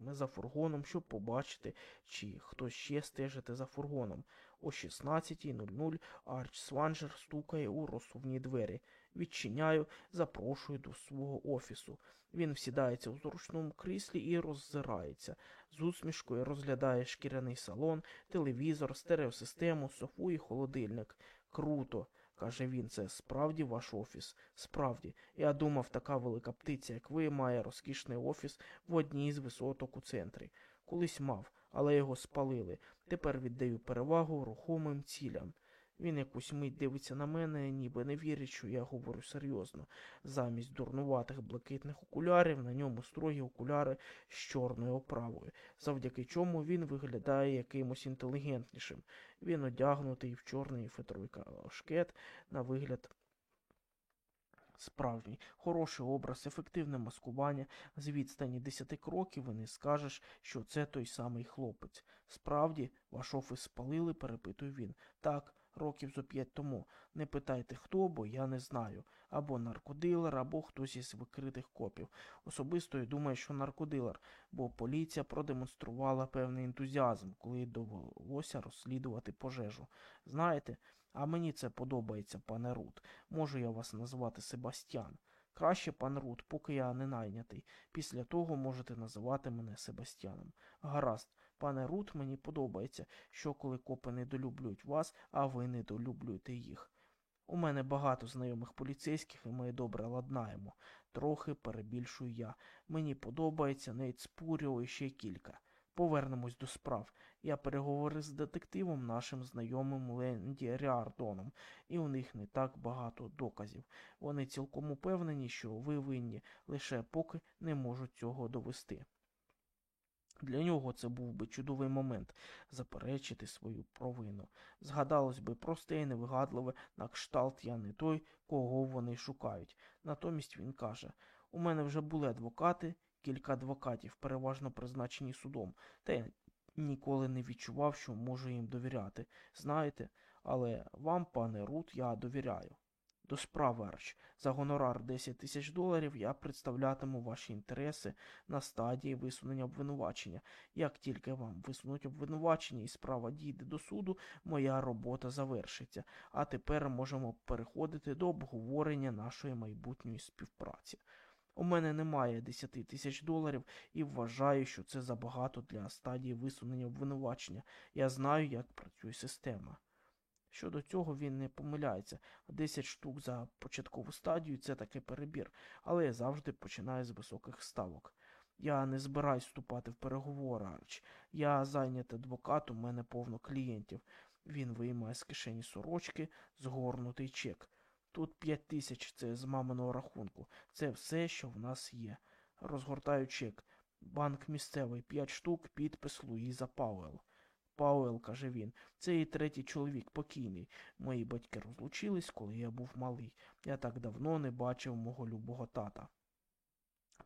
за фургоном, щоб побачити, чи хтось ще стежить за фургоном. О 16.00 Арч Сванжер стукає у розсувні двері. Відчиняю, запрошую до свого офісу. Він всідається у зручному кріслі і роззирається. З усмішкою розглядає шкіряний салон, телевізор, стереосистему, софу і холодильник. Круто, каже він, це справді ваш офіс. Справді, я думав, така велика птиця, як ви, має розкішний офіс в одній з висоток у центрі. Колись мав, але його спалили. Тепер віддаю перевагу рухомим цілям. Він якусь мить дивиться на мене, ніби не вірить, що я говорю серйозно. Замість дурнуватих блакитних окулярів на ньому строгі окуляри з чорною оправою, завдяки чому він виглядає якимось інтелігентнішим. Він одягнутий в чорний фетровий кашкет на вигляд. Справжній, хороший образ, ефективне маскування, з відстані десяти кроків і не скажеш, що це той самий хлопець. Справді, ваш офіс спалили, перепитує він. Так, років зо п'ять тому. Не питайте хто, бо я не знаю. Або наркодилер, або хтось із викритих копів. Особисто я думаю, що наркодилер, бо поліція продемонструвала певний ентузіазм, коли довелося розслідувати пожежу. Знаєте, а мені це подобається, пане Рут. Можу я вас назвати Себастьян. Краще, пан Рут, поки я не найнятий. Після того можете називати мене Себастьяном. Гаразд, пане Рут, мені подобається, що коли копи недолюблюють вас, а ви недолюблюєте їх. У мене багато знайомих поліцейських, і ми добре ладнаємо. Трохи перебільшую я. Мені подобається Нейт Спуріо і ще кілька. Повернемось до справ. Я переговорив з детективом, нашим знайомим Ленді Ріардоном, і у них не так багато доказів. Вони цілком упевнені, що ви винні, лише поки не можуть цього довести. Для нього це був би чудовий момент заперечити свою провину. Згадалось би просте і невигадливе, на кшталт я не той, кого вони шукають. Натомість він каже у мене вже були адвокати, кілька адвокатів, переважно призначені судом, та я ніколи не відчував, що можу їм довіряти. Знаєте, але вам, пане Рут, я довіряю. До справи, Арч. За гонорар 10 тисяч доларів я представлятиму ваші інтереси на стадії висунення обвинувачення. Як тільки вам висунуть обвинувачення і справа дійде до суду, моя робота завершиться. А тепер можемо переходити до обговорення нашої майбутньої співпраці. У мене немає 10 тисяч доларів і вважаю, що це забагато для стадії висунення обвинувачення. Я знаю, як працює система. Щодо цього він не помиляється. 10 штук за початкову стадію це таки перебір, але я завжди починаю з високих ставок. Я не збираюсь вступати в переговори, Арч. Я зайнятий адвокат, у мене повно клієнтів. Він виймає з кишені сорочки, згорнутий чек. Тут п'ять тисяч це з маминого рахунку. Це все, що в нас є. Розгортаю чек. Банк місцевий, п'ять штук, підпис Луїза Пауел. Пауел, каже він, це її третій чоловік покійний. Мої батьки розлучились, коли я був малий. Я так давно не бачив мого любого тата.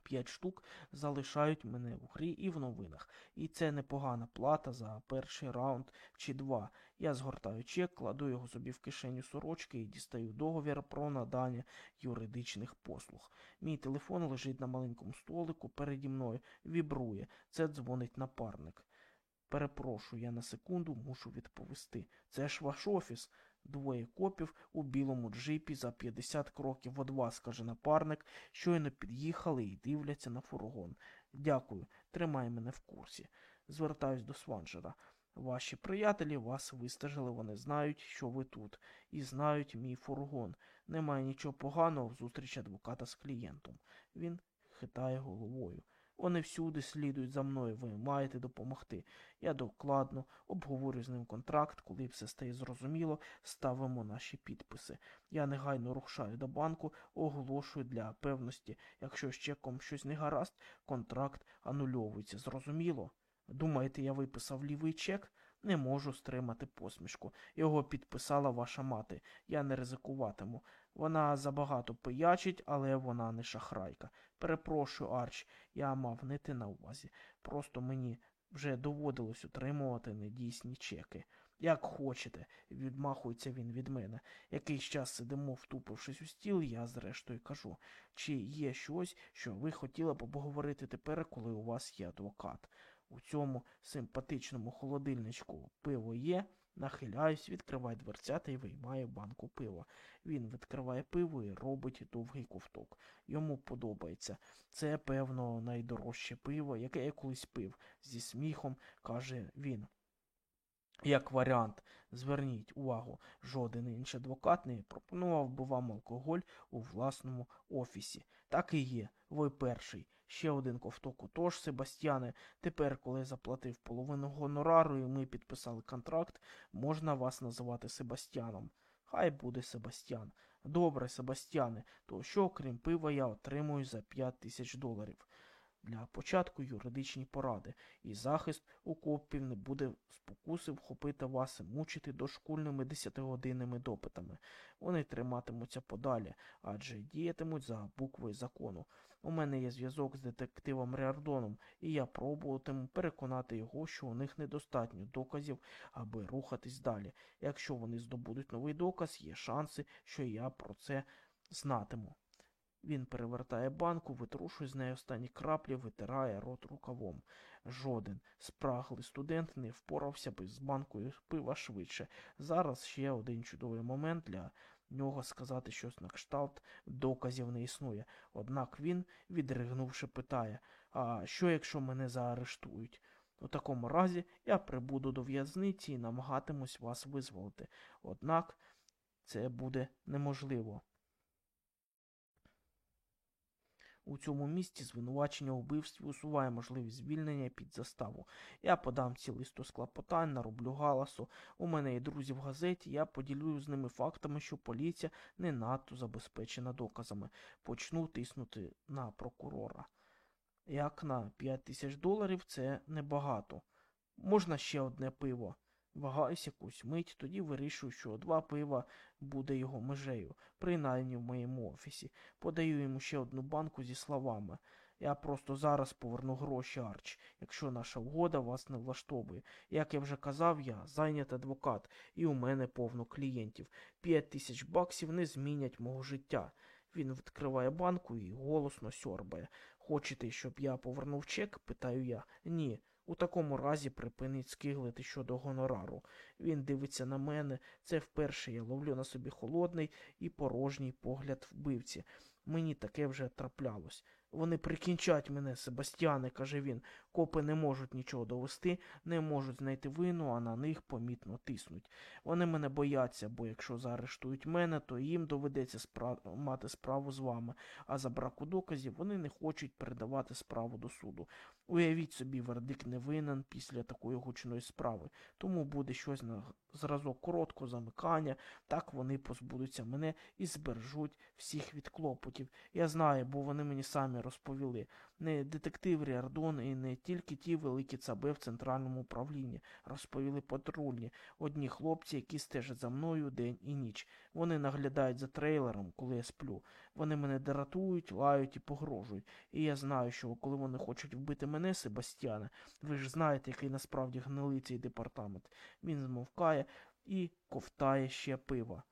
П'ять штук залишають мене в грі і в новинах. І це непогана плата за перший раунд чи два. Я згортаю чек, кладу його собі в кишеню сорочки і дістаю договір про надання юридичних послуг. Мій телефон лежить на маленькому столику переді мною, вібрує. Це дзвонить напарник. Перепрошую, я на секунду мушу відповісти. Це ж ваш офіс. Двоє копів у білому джипі за 50 кроків від вас, каже напарник, щойно під'їхали і дивляться на фургон. Дякую, тримай мене в курсі. Звертаюсь до Сванжера. Ваші приятелі вас вистежили, вони знають, що ви тут, і знають мій фургон. Немає нічого поганого в зустрічі адвоката з клієнтом. Він хитає головою. Вони всюди слідують за мною, ви маєте допомогти. Я докладно обговорю з ним контракт, коли все стає зрозуміло, ставимо наші підписи. Я негайно рушаю до банку, оголошую для певності, якщо з чеком щось не гаразд, контракт анульовується. Зрозуміло? Думаєте, я виписав лівий чек? Не можу стримати посмішку. Його підписала ваша мати. Я не ризикуватиму. Вона забагато пиячить, але вона не шахрайка. Перепрошую, Арч, я мав не те на увазі. Просто мені вже доводилось утримувати недійсні чеки. Як хочете, відмахується він від мене. Якийсь час сидимо, втупившись у стіл, я зрештою кажу, чи є щось, що ви хотіли б обговорити тепер, коли у вас є адвокат. У цьому симпатичному холодильничку пиво є. Нахиляюсь, відкриваю дверцята і виймаю банку пива. Він відкриває пиво і робить довгий ковток. Йому подобається. Це, певно, найдорожче пиво, яке я колись пив. Зі сміхом каже він. Як варіант, зверніть увагу, жоден інший адвокат не пропонував би вам алкоголь у власному офісі. Так і є, ви перший. Ще один ковток. Отож, Себастьяне, тепер, коли заплатив половину гонорару і ми підписали контракт, можна вас називати Себастьяном. Хай буде Себастьян. Добре, Себастьяне, то що, крім пива, я отримую за 5 тисяч доларів. Для початку юридичні поради, і захист у копів не буде спокуси вхопити вас і мучити дошкульними десятигодинними допитами. Вони триматимуться подалі, адже діятимуть за буквою закону. У мене є зв'язок з детективом Реардоном, і я пробуватиму переконати його, що у них недостатньо доказів, аби рухатись далі. Якщо вони здобудуть новий доказ, є шанси, що я про це знатиму. Він перевертає банку, витрушує з неї останні краплі, витирає рот рукавом. Жоден спраглий студент не впорався би з банкою пива швидше. Зараз ще один чудовий момент для нього сказати щось на кшталт доказів не існує. Однак він, відригнувши, питає А що, якщо мене заарештують? У такому разі я прибуду до в'язниці і намагатимусь вас визволити. Однак це буде неможливо. У цьому місці звинувачення у вбивстві усуває можливість звільнення під заставу. Я подам цілий стос клопотань, нароблю галасу. У мене є друзі в газеті, я поділюю з ними фактами, що поліція не надто забезпечена доказами. Почну тиснути на прокурора. Як на 5 тисяч доларів це небагато. Можна ще одне пиво. Вагаюсь якусь мить, тоді вирішую, що два пива буде його межею, принаймні в моєму офісі. Подаю йому ще одну банку зі словами. Я просто зараз поверну гроші, Арч, якщо наша угода вас не влаштовує. Як я вже казав, я зайнятий адвокат, і у мене повно клієнтів. П'ять тисяч баксів не змінять мого життя. Він відкриває банку і голосно сьорбає. Хочете, щоб я повернув чек? питаю я. Ні. У такому разі припинить скиглити щодо гонорару. Він дивиться на мене. Це вперше я ловлю на собі холодний і порожній погляд вбивці. Мені таке вже траплялось. Вони прикінчать мене, Себастьяне, каже він. Копи не можуть нічого довести, не можуть знайти вину, а на них помітно тиснуть. Вони мене бояться, бо якщо заарештують мене, то їм доведеться спра... мати справу з вами, а за браку доказів вони не хочуть передавати справу до суду. Уявіть собі, вердикт не винен після такої гучної справи, тому буде щось на зразок короткого замикання, так вони позбудуться мене і збережуть всіх від клопотів. Я знаю, бо вони мені самі розповіли. Не детектив Ріардон і не тільки ті великі цаби в центральному управлінні. Розповіли патрульні. Одні хлопці, які стежать за мною день і ніч. Вони наглядають за трейлером, коли я сплю. Вони мене дратують, лають і погрожують. І я знаю, що коли вони хочуть вбити мене, Себастьяне, ви ж знаєте, який насправді гнилий цей департамент. Він змовкає і ковтає ще пива.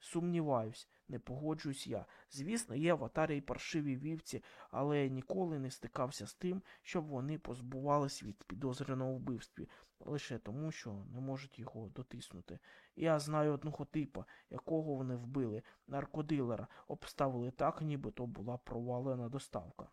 Сумніваюсь, не погоджуюсь я. Звісно, є в атарі й паршиві вівці, але я ніколи не стикався з тим, щоб вони позбувались від підозрюваного вбивстві, лише тому, що не можуть його дотиснути. Я знаю одного типа, якого вони вбили, наркодилера, обставили так, ніби то була провалена доставка.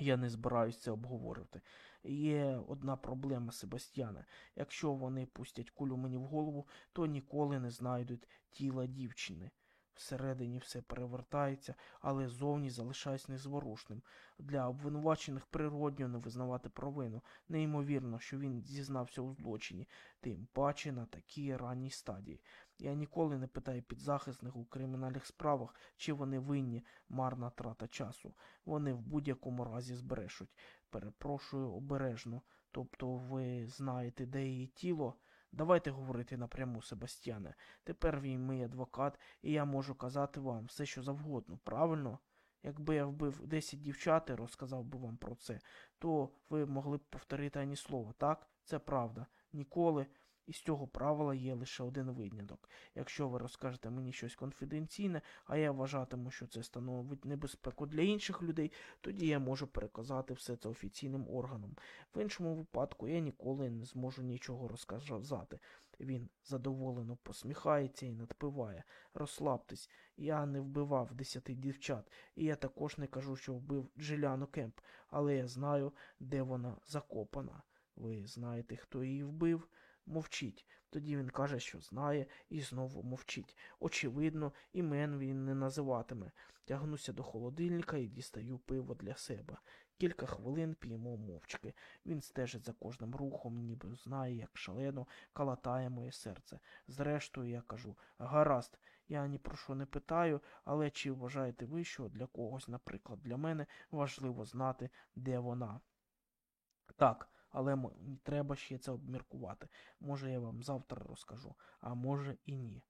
Я не збираюсь це обговорювати. Є одна проблема, Себастьяне. Якщо вони пустять кулю мені в голову, то ніколи не знайдуть тіла дівчини. Всередині все перевертається, але зовні залишаюсь незворушним. Для обвинувачених природньо не визнавати провину. Неймовірно, що він зізнався у злочині, тим паче на такій ранній стадії. Я ніколи не питаю підзахисних у кримінальних справах, чи вони винні, марна трата часу. Вони в будь-якому разі збрешуть. Перепрошую обережно. Тобто ви знаєте, де її тіло? Давайте говорити напряму, Себастьяне. Тепер він мій адвокат, і я можу казати вам все, що завгодно, правильно? Якби я вбив 10 дівчат і розказав би вам про це, то ви могли б повторити ані слова, так? Це правда. Ніколи. І з цього правила є лише один виняток. Якщо ви розкажете мені щось конфіденційне, а я вважатиму, що це становить небезпеку для інших людей, тоді я можу переказати все це офіційним органам. В іншому випадку я ніколи не зможу нічого розказати. Він задоволено посміхається і надпиває. Розслабтесь, я не вбивав десяти дівчат, і я також не кажу, що вбив Джиляну Кемп, але я знаю, де вона закопана. Ви знаєте, хто її вбив? Мовчить. Тоді він каже, що знає, і знову мовчить. Очевидно, імен він не називатиме. Тягнуся до холодильника і дістаю пиво для себе. Кілька хвилин п'ємо мовчки. Він стежить за кожним рухом, ніби знає, як шалено калатає моє серце. Зрештою, я кажу гаразд, я ні про що не питаю, але чи вважаєте ви, що для когось, наприклад, для мене важливо знати, де вона? Так. Але треба ще це обміркувати. Може, я вам завтра розкажу, а може і ні.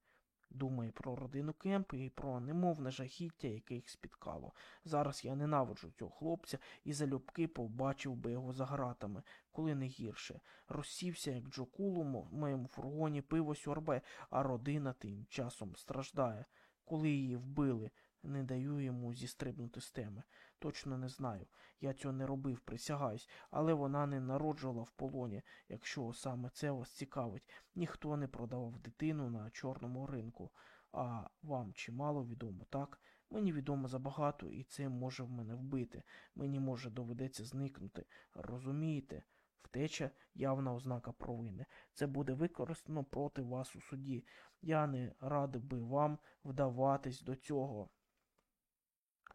Думаю про родину Кемп і про немовне жахіття, яке їх спіткало. Зараз я ненавиджу цього хлопця і залюбки побачив би його за гратами, коли не гірше. Розсівся, як Джокулу в моєму фургоні пиво сьорбе, а родина тим часом страждає. Коли її вбили, не даю йому зістрибнути з теми. Точно не знаю. Я цього не робив, присягаюсь, але вона не народжувала в полоні, якщо саме це вас цікавить. Ніхто не продавав дитину на чорному ринку. А вам чимало відомо, так? Мені відомо забагато, і це може в мене вбити. Мені може доведеться зникнути. Розумієте? Втеча явна ознака провини. Це буде використано проти вас у суді. Я не радив би вам вдаватись до цього.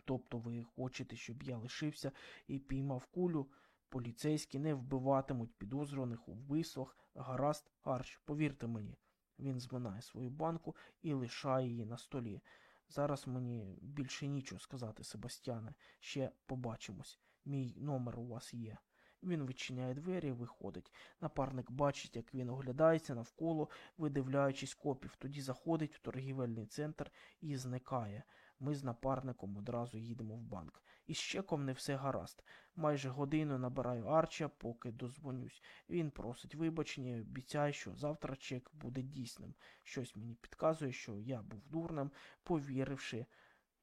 Тобто ви хочете, щоб я лишився і піймав кулю, поліцейські не вбиватимуть підозрюваних у вбивствах. Гаразд, Арч, повірте мені. Він зминає свою банку і лишає її на столі. Зараз мені більше нічого сказати, Себастьяне. Ще побачимось. Мій номер у вас є. Він відчиняє двері і виходить. Напарник бачить, як він оглядається навколо, видивляючись копів, тоді заходить в торгівельний центр і зникає. Ми з напарником одразу їдемо в банк. Із чеком не все гаразд. Майже годину набираю Арча, поки дозвонюсь. Він просить вибачення і обіцяє, що завтра чек буде дійсним. Щось мені підказує, що я був дурним, повіривши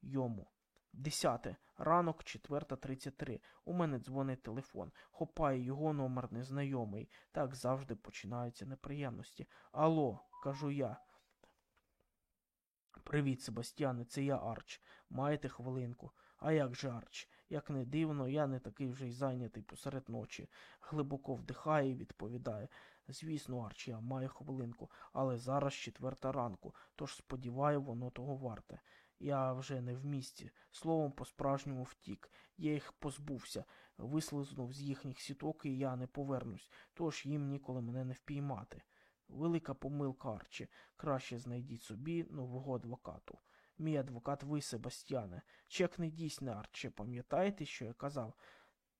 йому. Десяте. Ранок, 4.33. У мене дзвонить телефон. Хопає його номер незнайомий. Так завжди починаються неприємності. Алло, кажу я. Привіт, Себастьяне, це я Арч. Маєте хвилинку? А як же Арч? Як не дивно, я не такий вже й зайнятий посеред ночі. Глибоко вдихає і відповідає. Звісно, Арч, я маю хвилинку, але зараз четверта ранку, тож сподіваю, воно того варте. Я вже не в місті. Словом, по-справжньому втік. Я їх позбувся, вислизнув з їхніх сіток, і я не повернусь, тож їм ніколи мене не впіймати. Велика помилка Арчі. Краще знайдіть собі нового адвокату. Мій адвокат ви, Себастьяне. Чек не дійсний, Арче, пам'ятаєте, що я казав?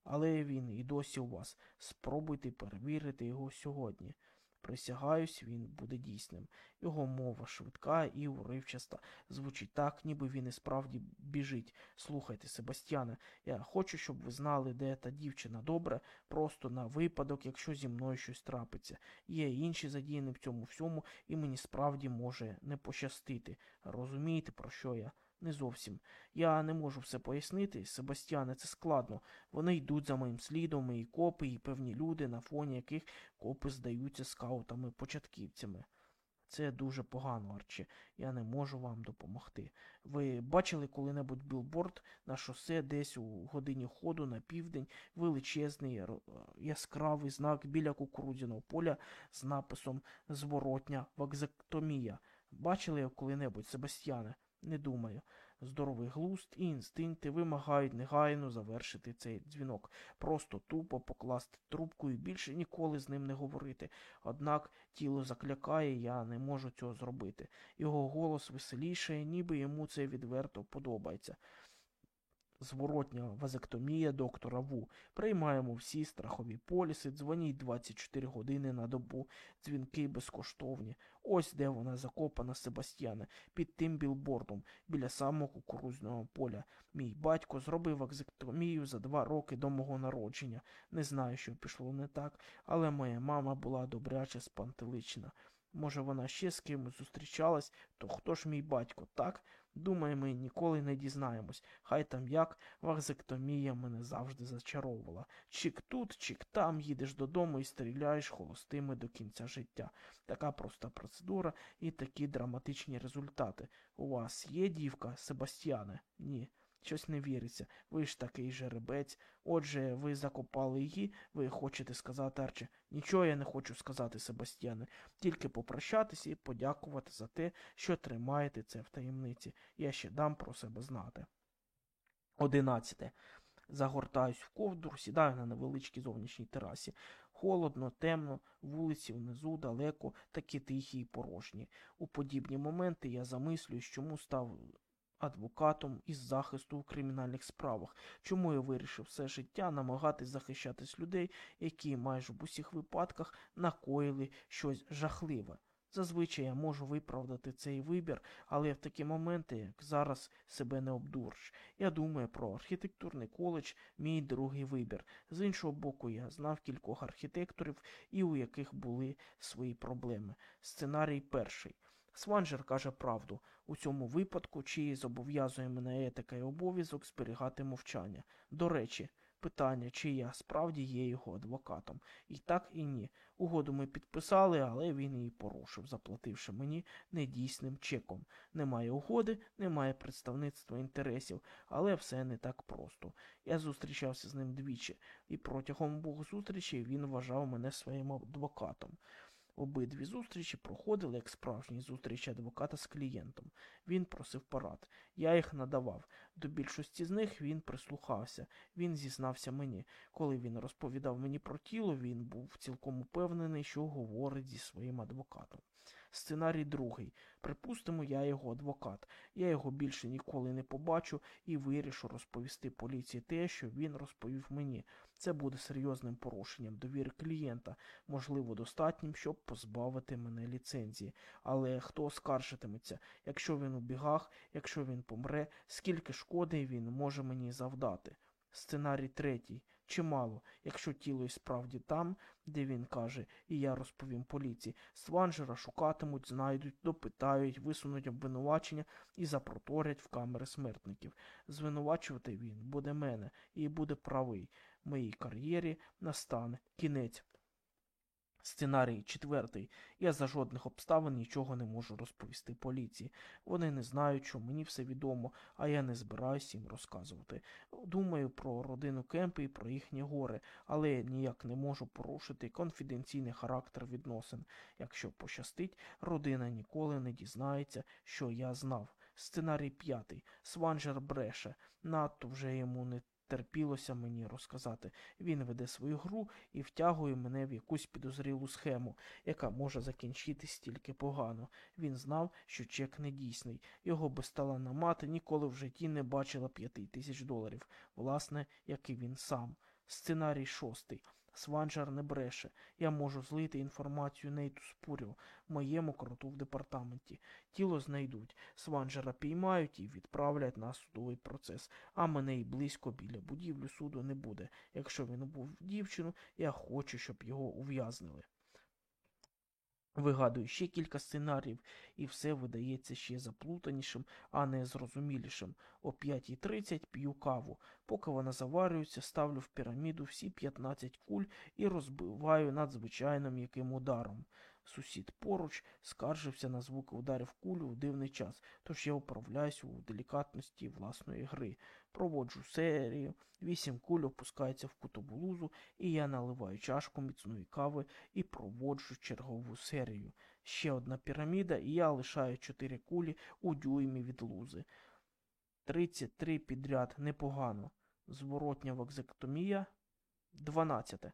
Але він і досі у вас. Спробуйте перевірити його сьогодні. Присягаюсь, він буде дійсним. Його мова швидка і уривчаста. Звучить так, ніби він і справді біжить. Слухайте, Себастьяне, я хочу, щоб ви знали, де та дівчина добре, просто на випадок, якщо зі мною щось трапиться. Є інші задіяні в цьому всьому, і мені справді може не пощастити. Розумієте, про що я? Не зовсім. Я не можу все пояснити, Себастьяне, це складно. Вони йдуть за моїм слідом, і копи, і певні люди, на фоні яких копи здаються скаутами-початківцями. Це дуже погано, Арчі. Я не можу вам допомогти. Ви бачили коли-небудь білборд на шосе десь у годині ходу на південь, величезний яскравий знак біля кукурудзяного поля з написом Зворотня вакзектомія. Бачили коли-небудь, Себастьяне? Не думаю. Здоровий глузд і інстинкти вимагають негайно завершити цей дзвінок, просто тупо покласти трубку і більше ніколи з ним не говорити. Однак тіло заклякає, я не можу цього зробити. Його голос веселішає, ніби йому це відверто подобається. Зворотня вазектомія доктора Ву. Приймаємо всі страхові поліси, дзвоніть 24 години на добу, дзвінки безкоштовні. Ось де вона закопана, Себастьяне, під тим білбордом, біля самого кукурузного поля. Мій батько зробив вазектомію за два роки до мого народження. Не знаю, що пішло не так, але моя мама була добряче спантелична. Може, вона ще з кимось зустрічалась, то хто ж мій батько, так? Думаю, ми ніколи не дізнаємось. Хай там як варзектомія мене завжди зачаровувала. Чик тут, чик там, їдеш додому і стріляєш холостими до кінця життя. Така проста процедура і такі драматичні результати. У вас є дівка, Себастьяне? Ні. Щось не віриться. Ви ж такий жеребець. Отже, ви закопали її, ви хочете сказати, Арче. Нічого я не хочу сказати, Себастьяне, тільки попрощатися і подякувати за те, що тримаєте це в таємниці. Я ще дам про себе знати. Одинадцяте. Загортаюсь в ковдру, сідаю на невеличкій зовнішній терасі. Холодно, темно, вулиці внизу, далеко, такі тихі і порожні. У подібні моменти я замислююсь, чому став адвокатом із захисту у кримінальних справах, чому я вирішив все життя намагатись захищатись людей, які майже в усіх випадках накоїли щось жахливе. Зазвичай я можу виправдати цей вибір, але в такі моменти, як зараз, себе не обдуриш. Я думаю про архітектурний коледж, мій другий вибір. З іншого боку, я знав кількох архітекторів і у яких були свої проблеми. Сценарій перший. Сванджер каже правду. У цьому випадку, чи зобов'язує мене етика і обов'язок зберігати мовчання. До речі, питання, чи я справді є його адвокатом. І так, і ні. Угоду ми підписали, але він її порушив, заплативши мені недійсним чеком. Немає угоди, немає представництва інтересів, але все не так просто. Я зустрічався з ним двічі, і протягом обох зустрічей він вважав мене своїм адвокатом. Обидві зустрічі проходили як справжні зустрічі адвоката з клієнтом. Він просив порад. Я їх надавав. До більшості з них він прислухався. Він зізнався мені. Коли він розповідав мені про тіло, він був цілком упевнений, що говорить зі своїм адвокатом. Сценарій другий. Припустимо, я його адвокат. Я його більше ніколи не побачу і вирішу розповісти поліції те, що він розповів мені. Це буде серйозним порушенням довіри клієнта, можливо, достатнім, щоб позбавити мене ліцензії. Але хто скаржитиметься, якщо він у бігах, якщо він помре, скільки шкоди він може мені завдати? Сценарій третій. Чимало, якщо тіло і справді там, де він каже, і я розповім поліції, Сванжера шукатимуть, знайдуть, допитають, висунуть обвинувачення і запроторять в камери смертників. Звинувачувати він буде мене і буде правий. Моїй кар'єрі настане кінець. Сценарій четвертий. Я за жодних обставин нічого не можу розповісти поліції. Вони не знають, що мені все відомо, а я не збираюсь їм розказувати. Думаю про родину Кемпи і про їхні гори, але ніяк не можу порушити конфіденційний характер відносин. Якщо пощастить, родина ніколи не дізнається, що я знав. Сценарій п'ятий. Сванжер бреше. Надто вже йому не терпілося мені розказати. Він веде свою гру і втягує мене в якусь підозрілу схему, яка може закінчитись тільки погано. Він знав, що чек не дійсний. Його безталанна мати ніколи в житті не бачила п'яти тисяч доларів, власне, як і він сам. Сценарій шостий. Сванджар не бреше. Я можу злити інформацію Нейту Спурю, моєму кроту в департаменті. Тіло знайдуть, Сванджера піймають і відправлять на судовий процес, а мене й близько біля будівлі суду не буде. Якщо він убув дівчину, я хочу, щоб його ув'язнили. Вигадую ще кілька сценаріїв, і все видається ще заплутанішим, а не зрозумілішим. О 5.30 п'ю каву. Поки вона заварюється, ставлю в піраміду всі 15 куль і розбиваю надзвичайно м'яким ударом. Сусід поруч скаржився на звуки ударів кулю у дивний час, тож я управляюся у делікатності власної гри. Проводжу серію, вісім куль опускається в кутову лузу, і я наливаю чашку міцної кави і проводжу чергову серію. Ще одна піраміда, і я лишаю чотири кулі у дюймі від лузи. 33 підряд непогано. Зворотня вакзектомія. 12.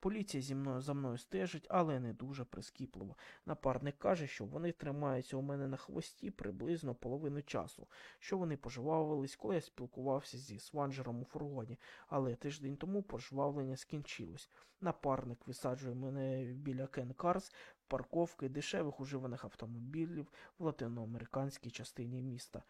Поліція зі мною за мною стежить, але не дуже прискіпливо. Напарник каже, що вони тримаються у мене на хвості приблизно половину часу, що вони пожвавились, коли я спілкувався зі сванджером у фургоні, але тиждень тому пожвавлення скінчилось. Напарник висаджує мене біля Кен Карс, парковки дешевих уживаних автомобілів в латиноамериканській частині міста.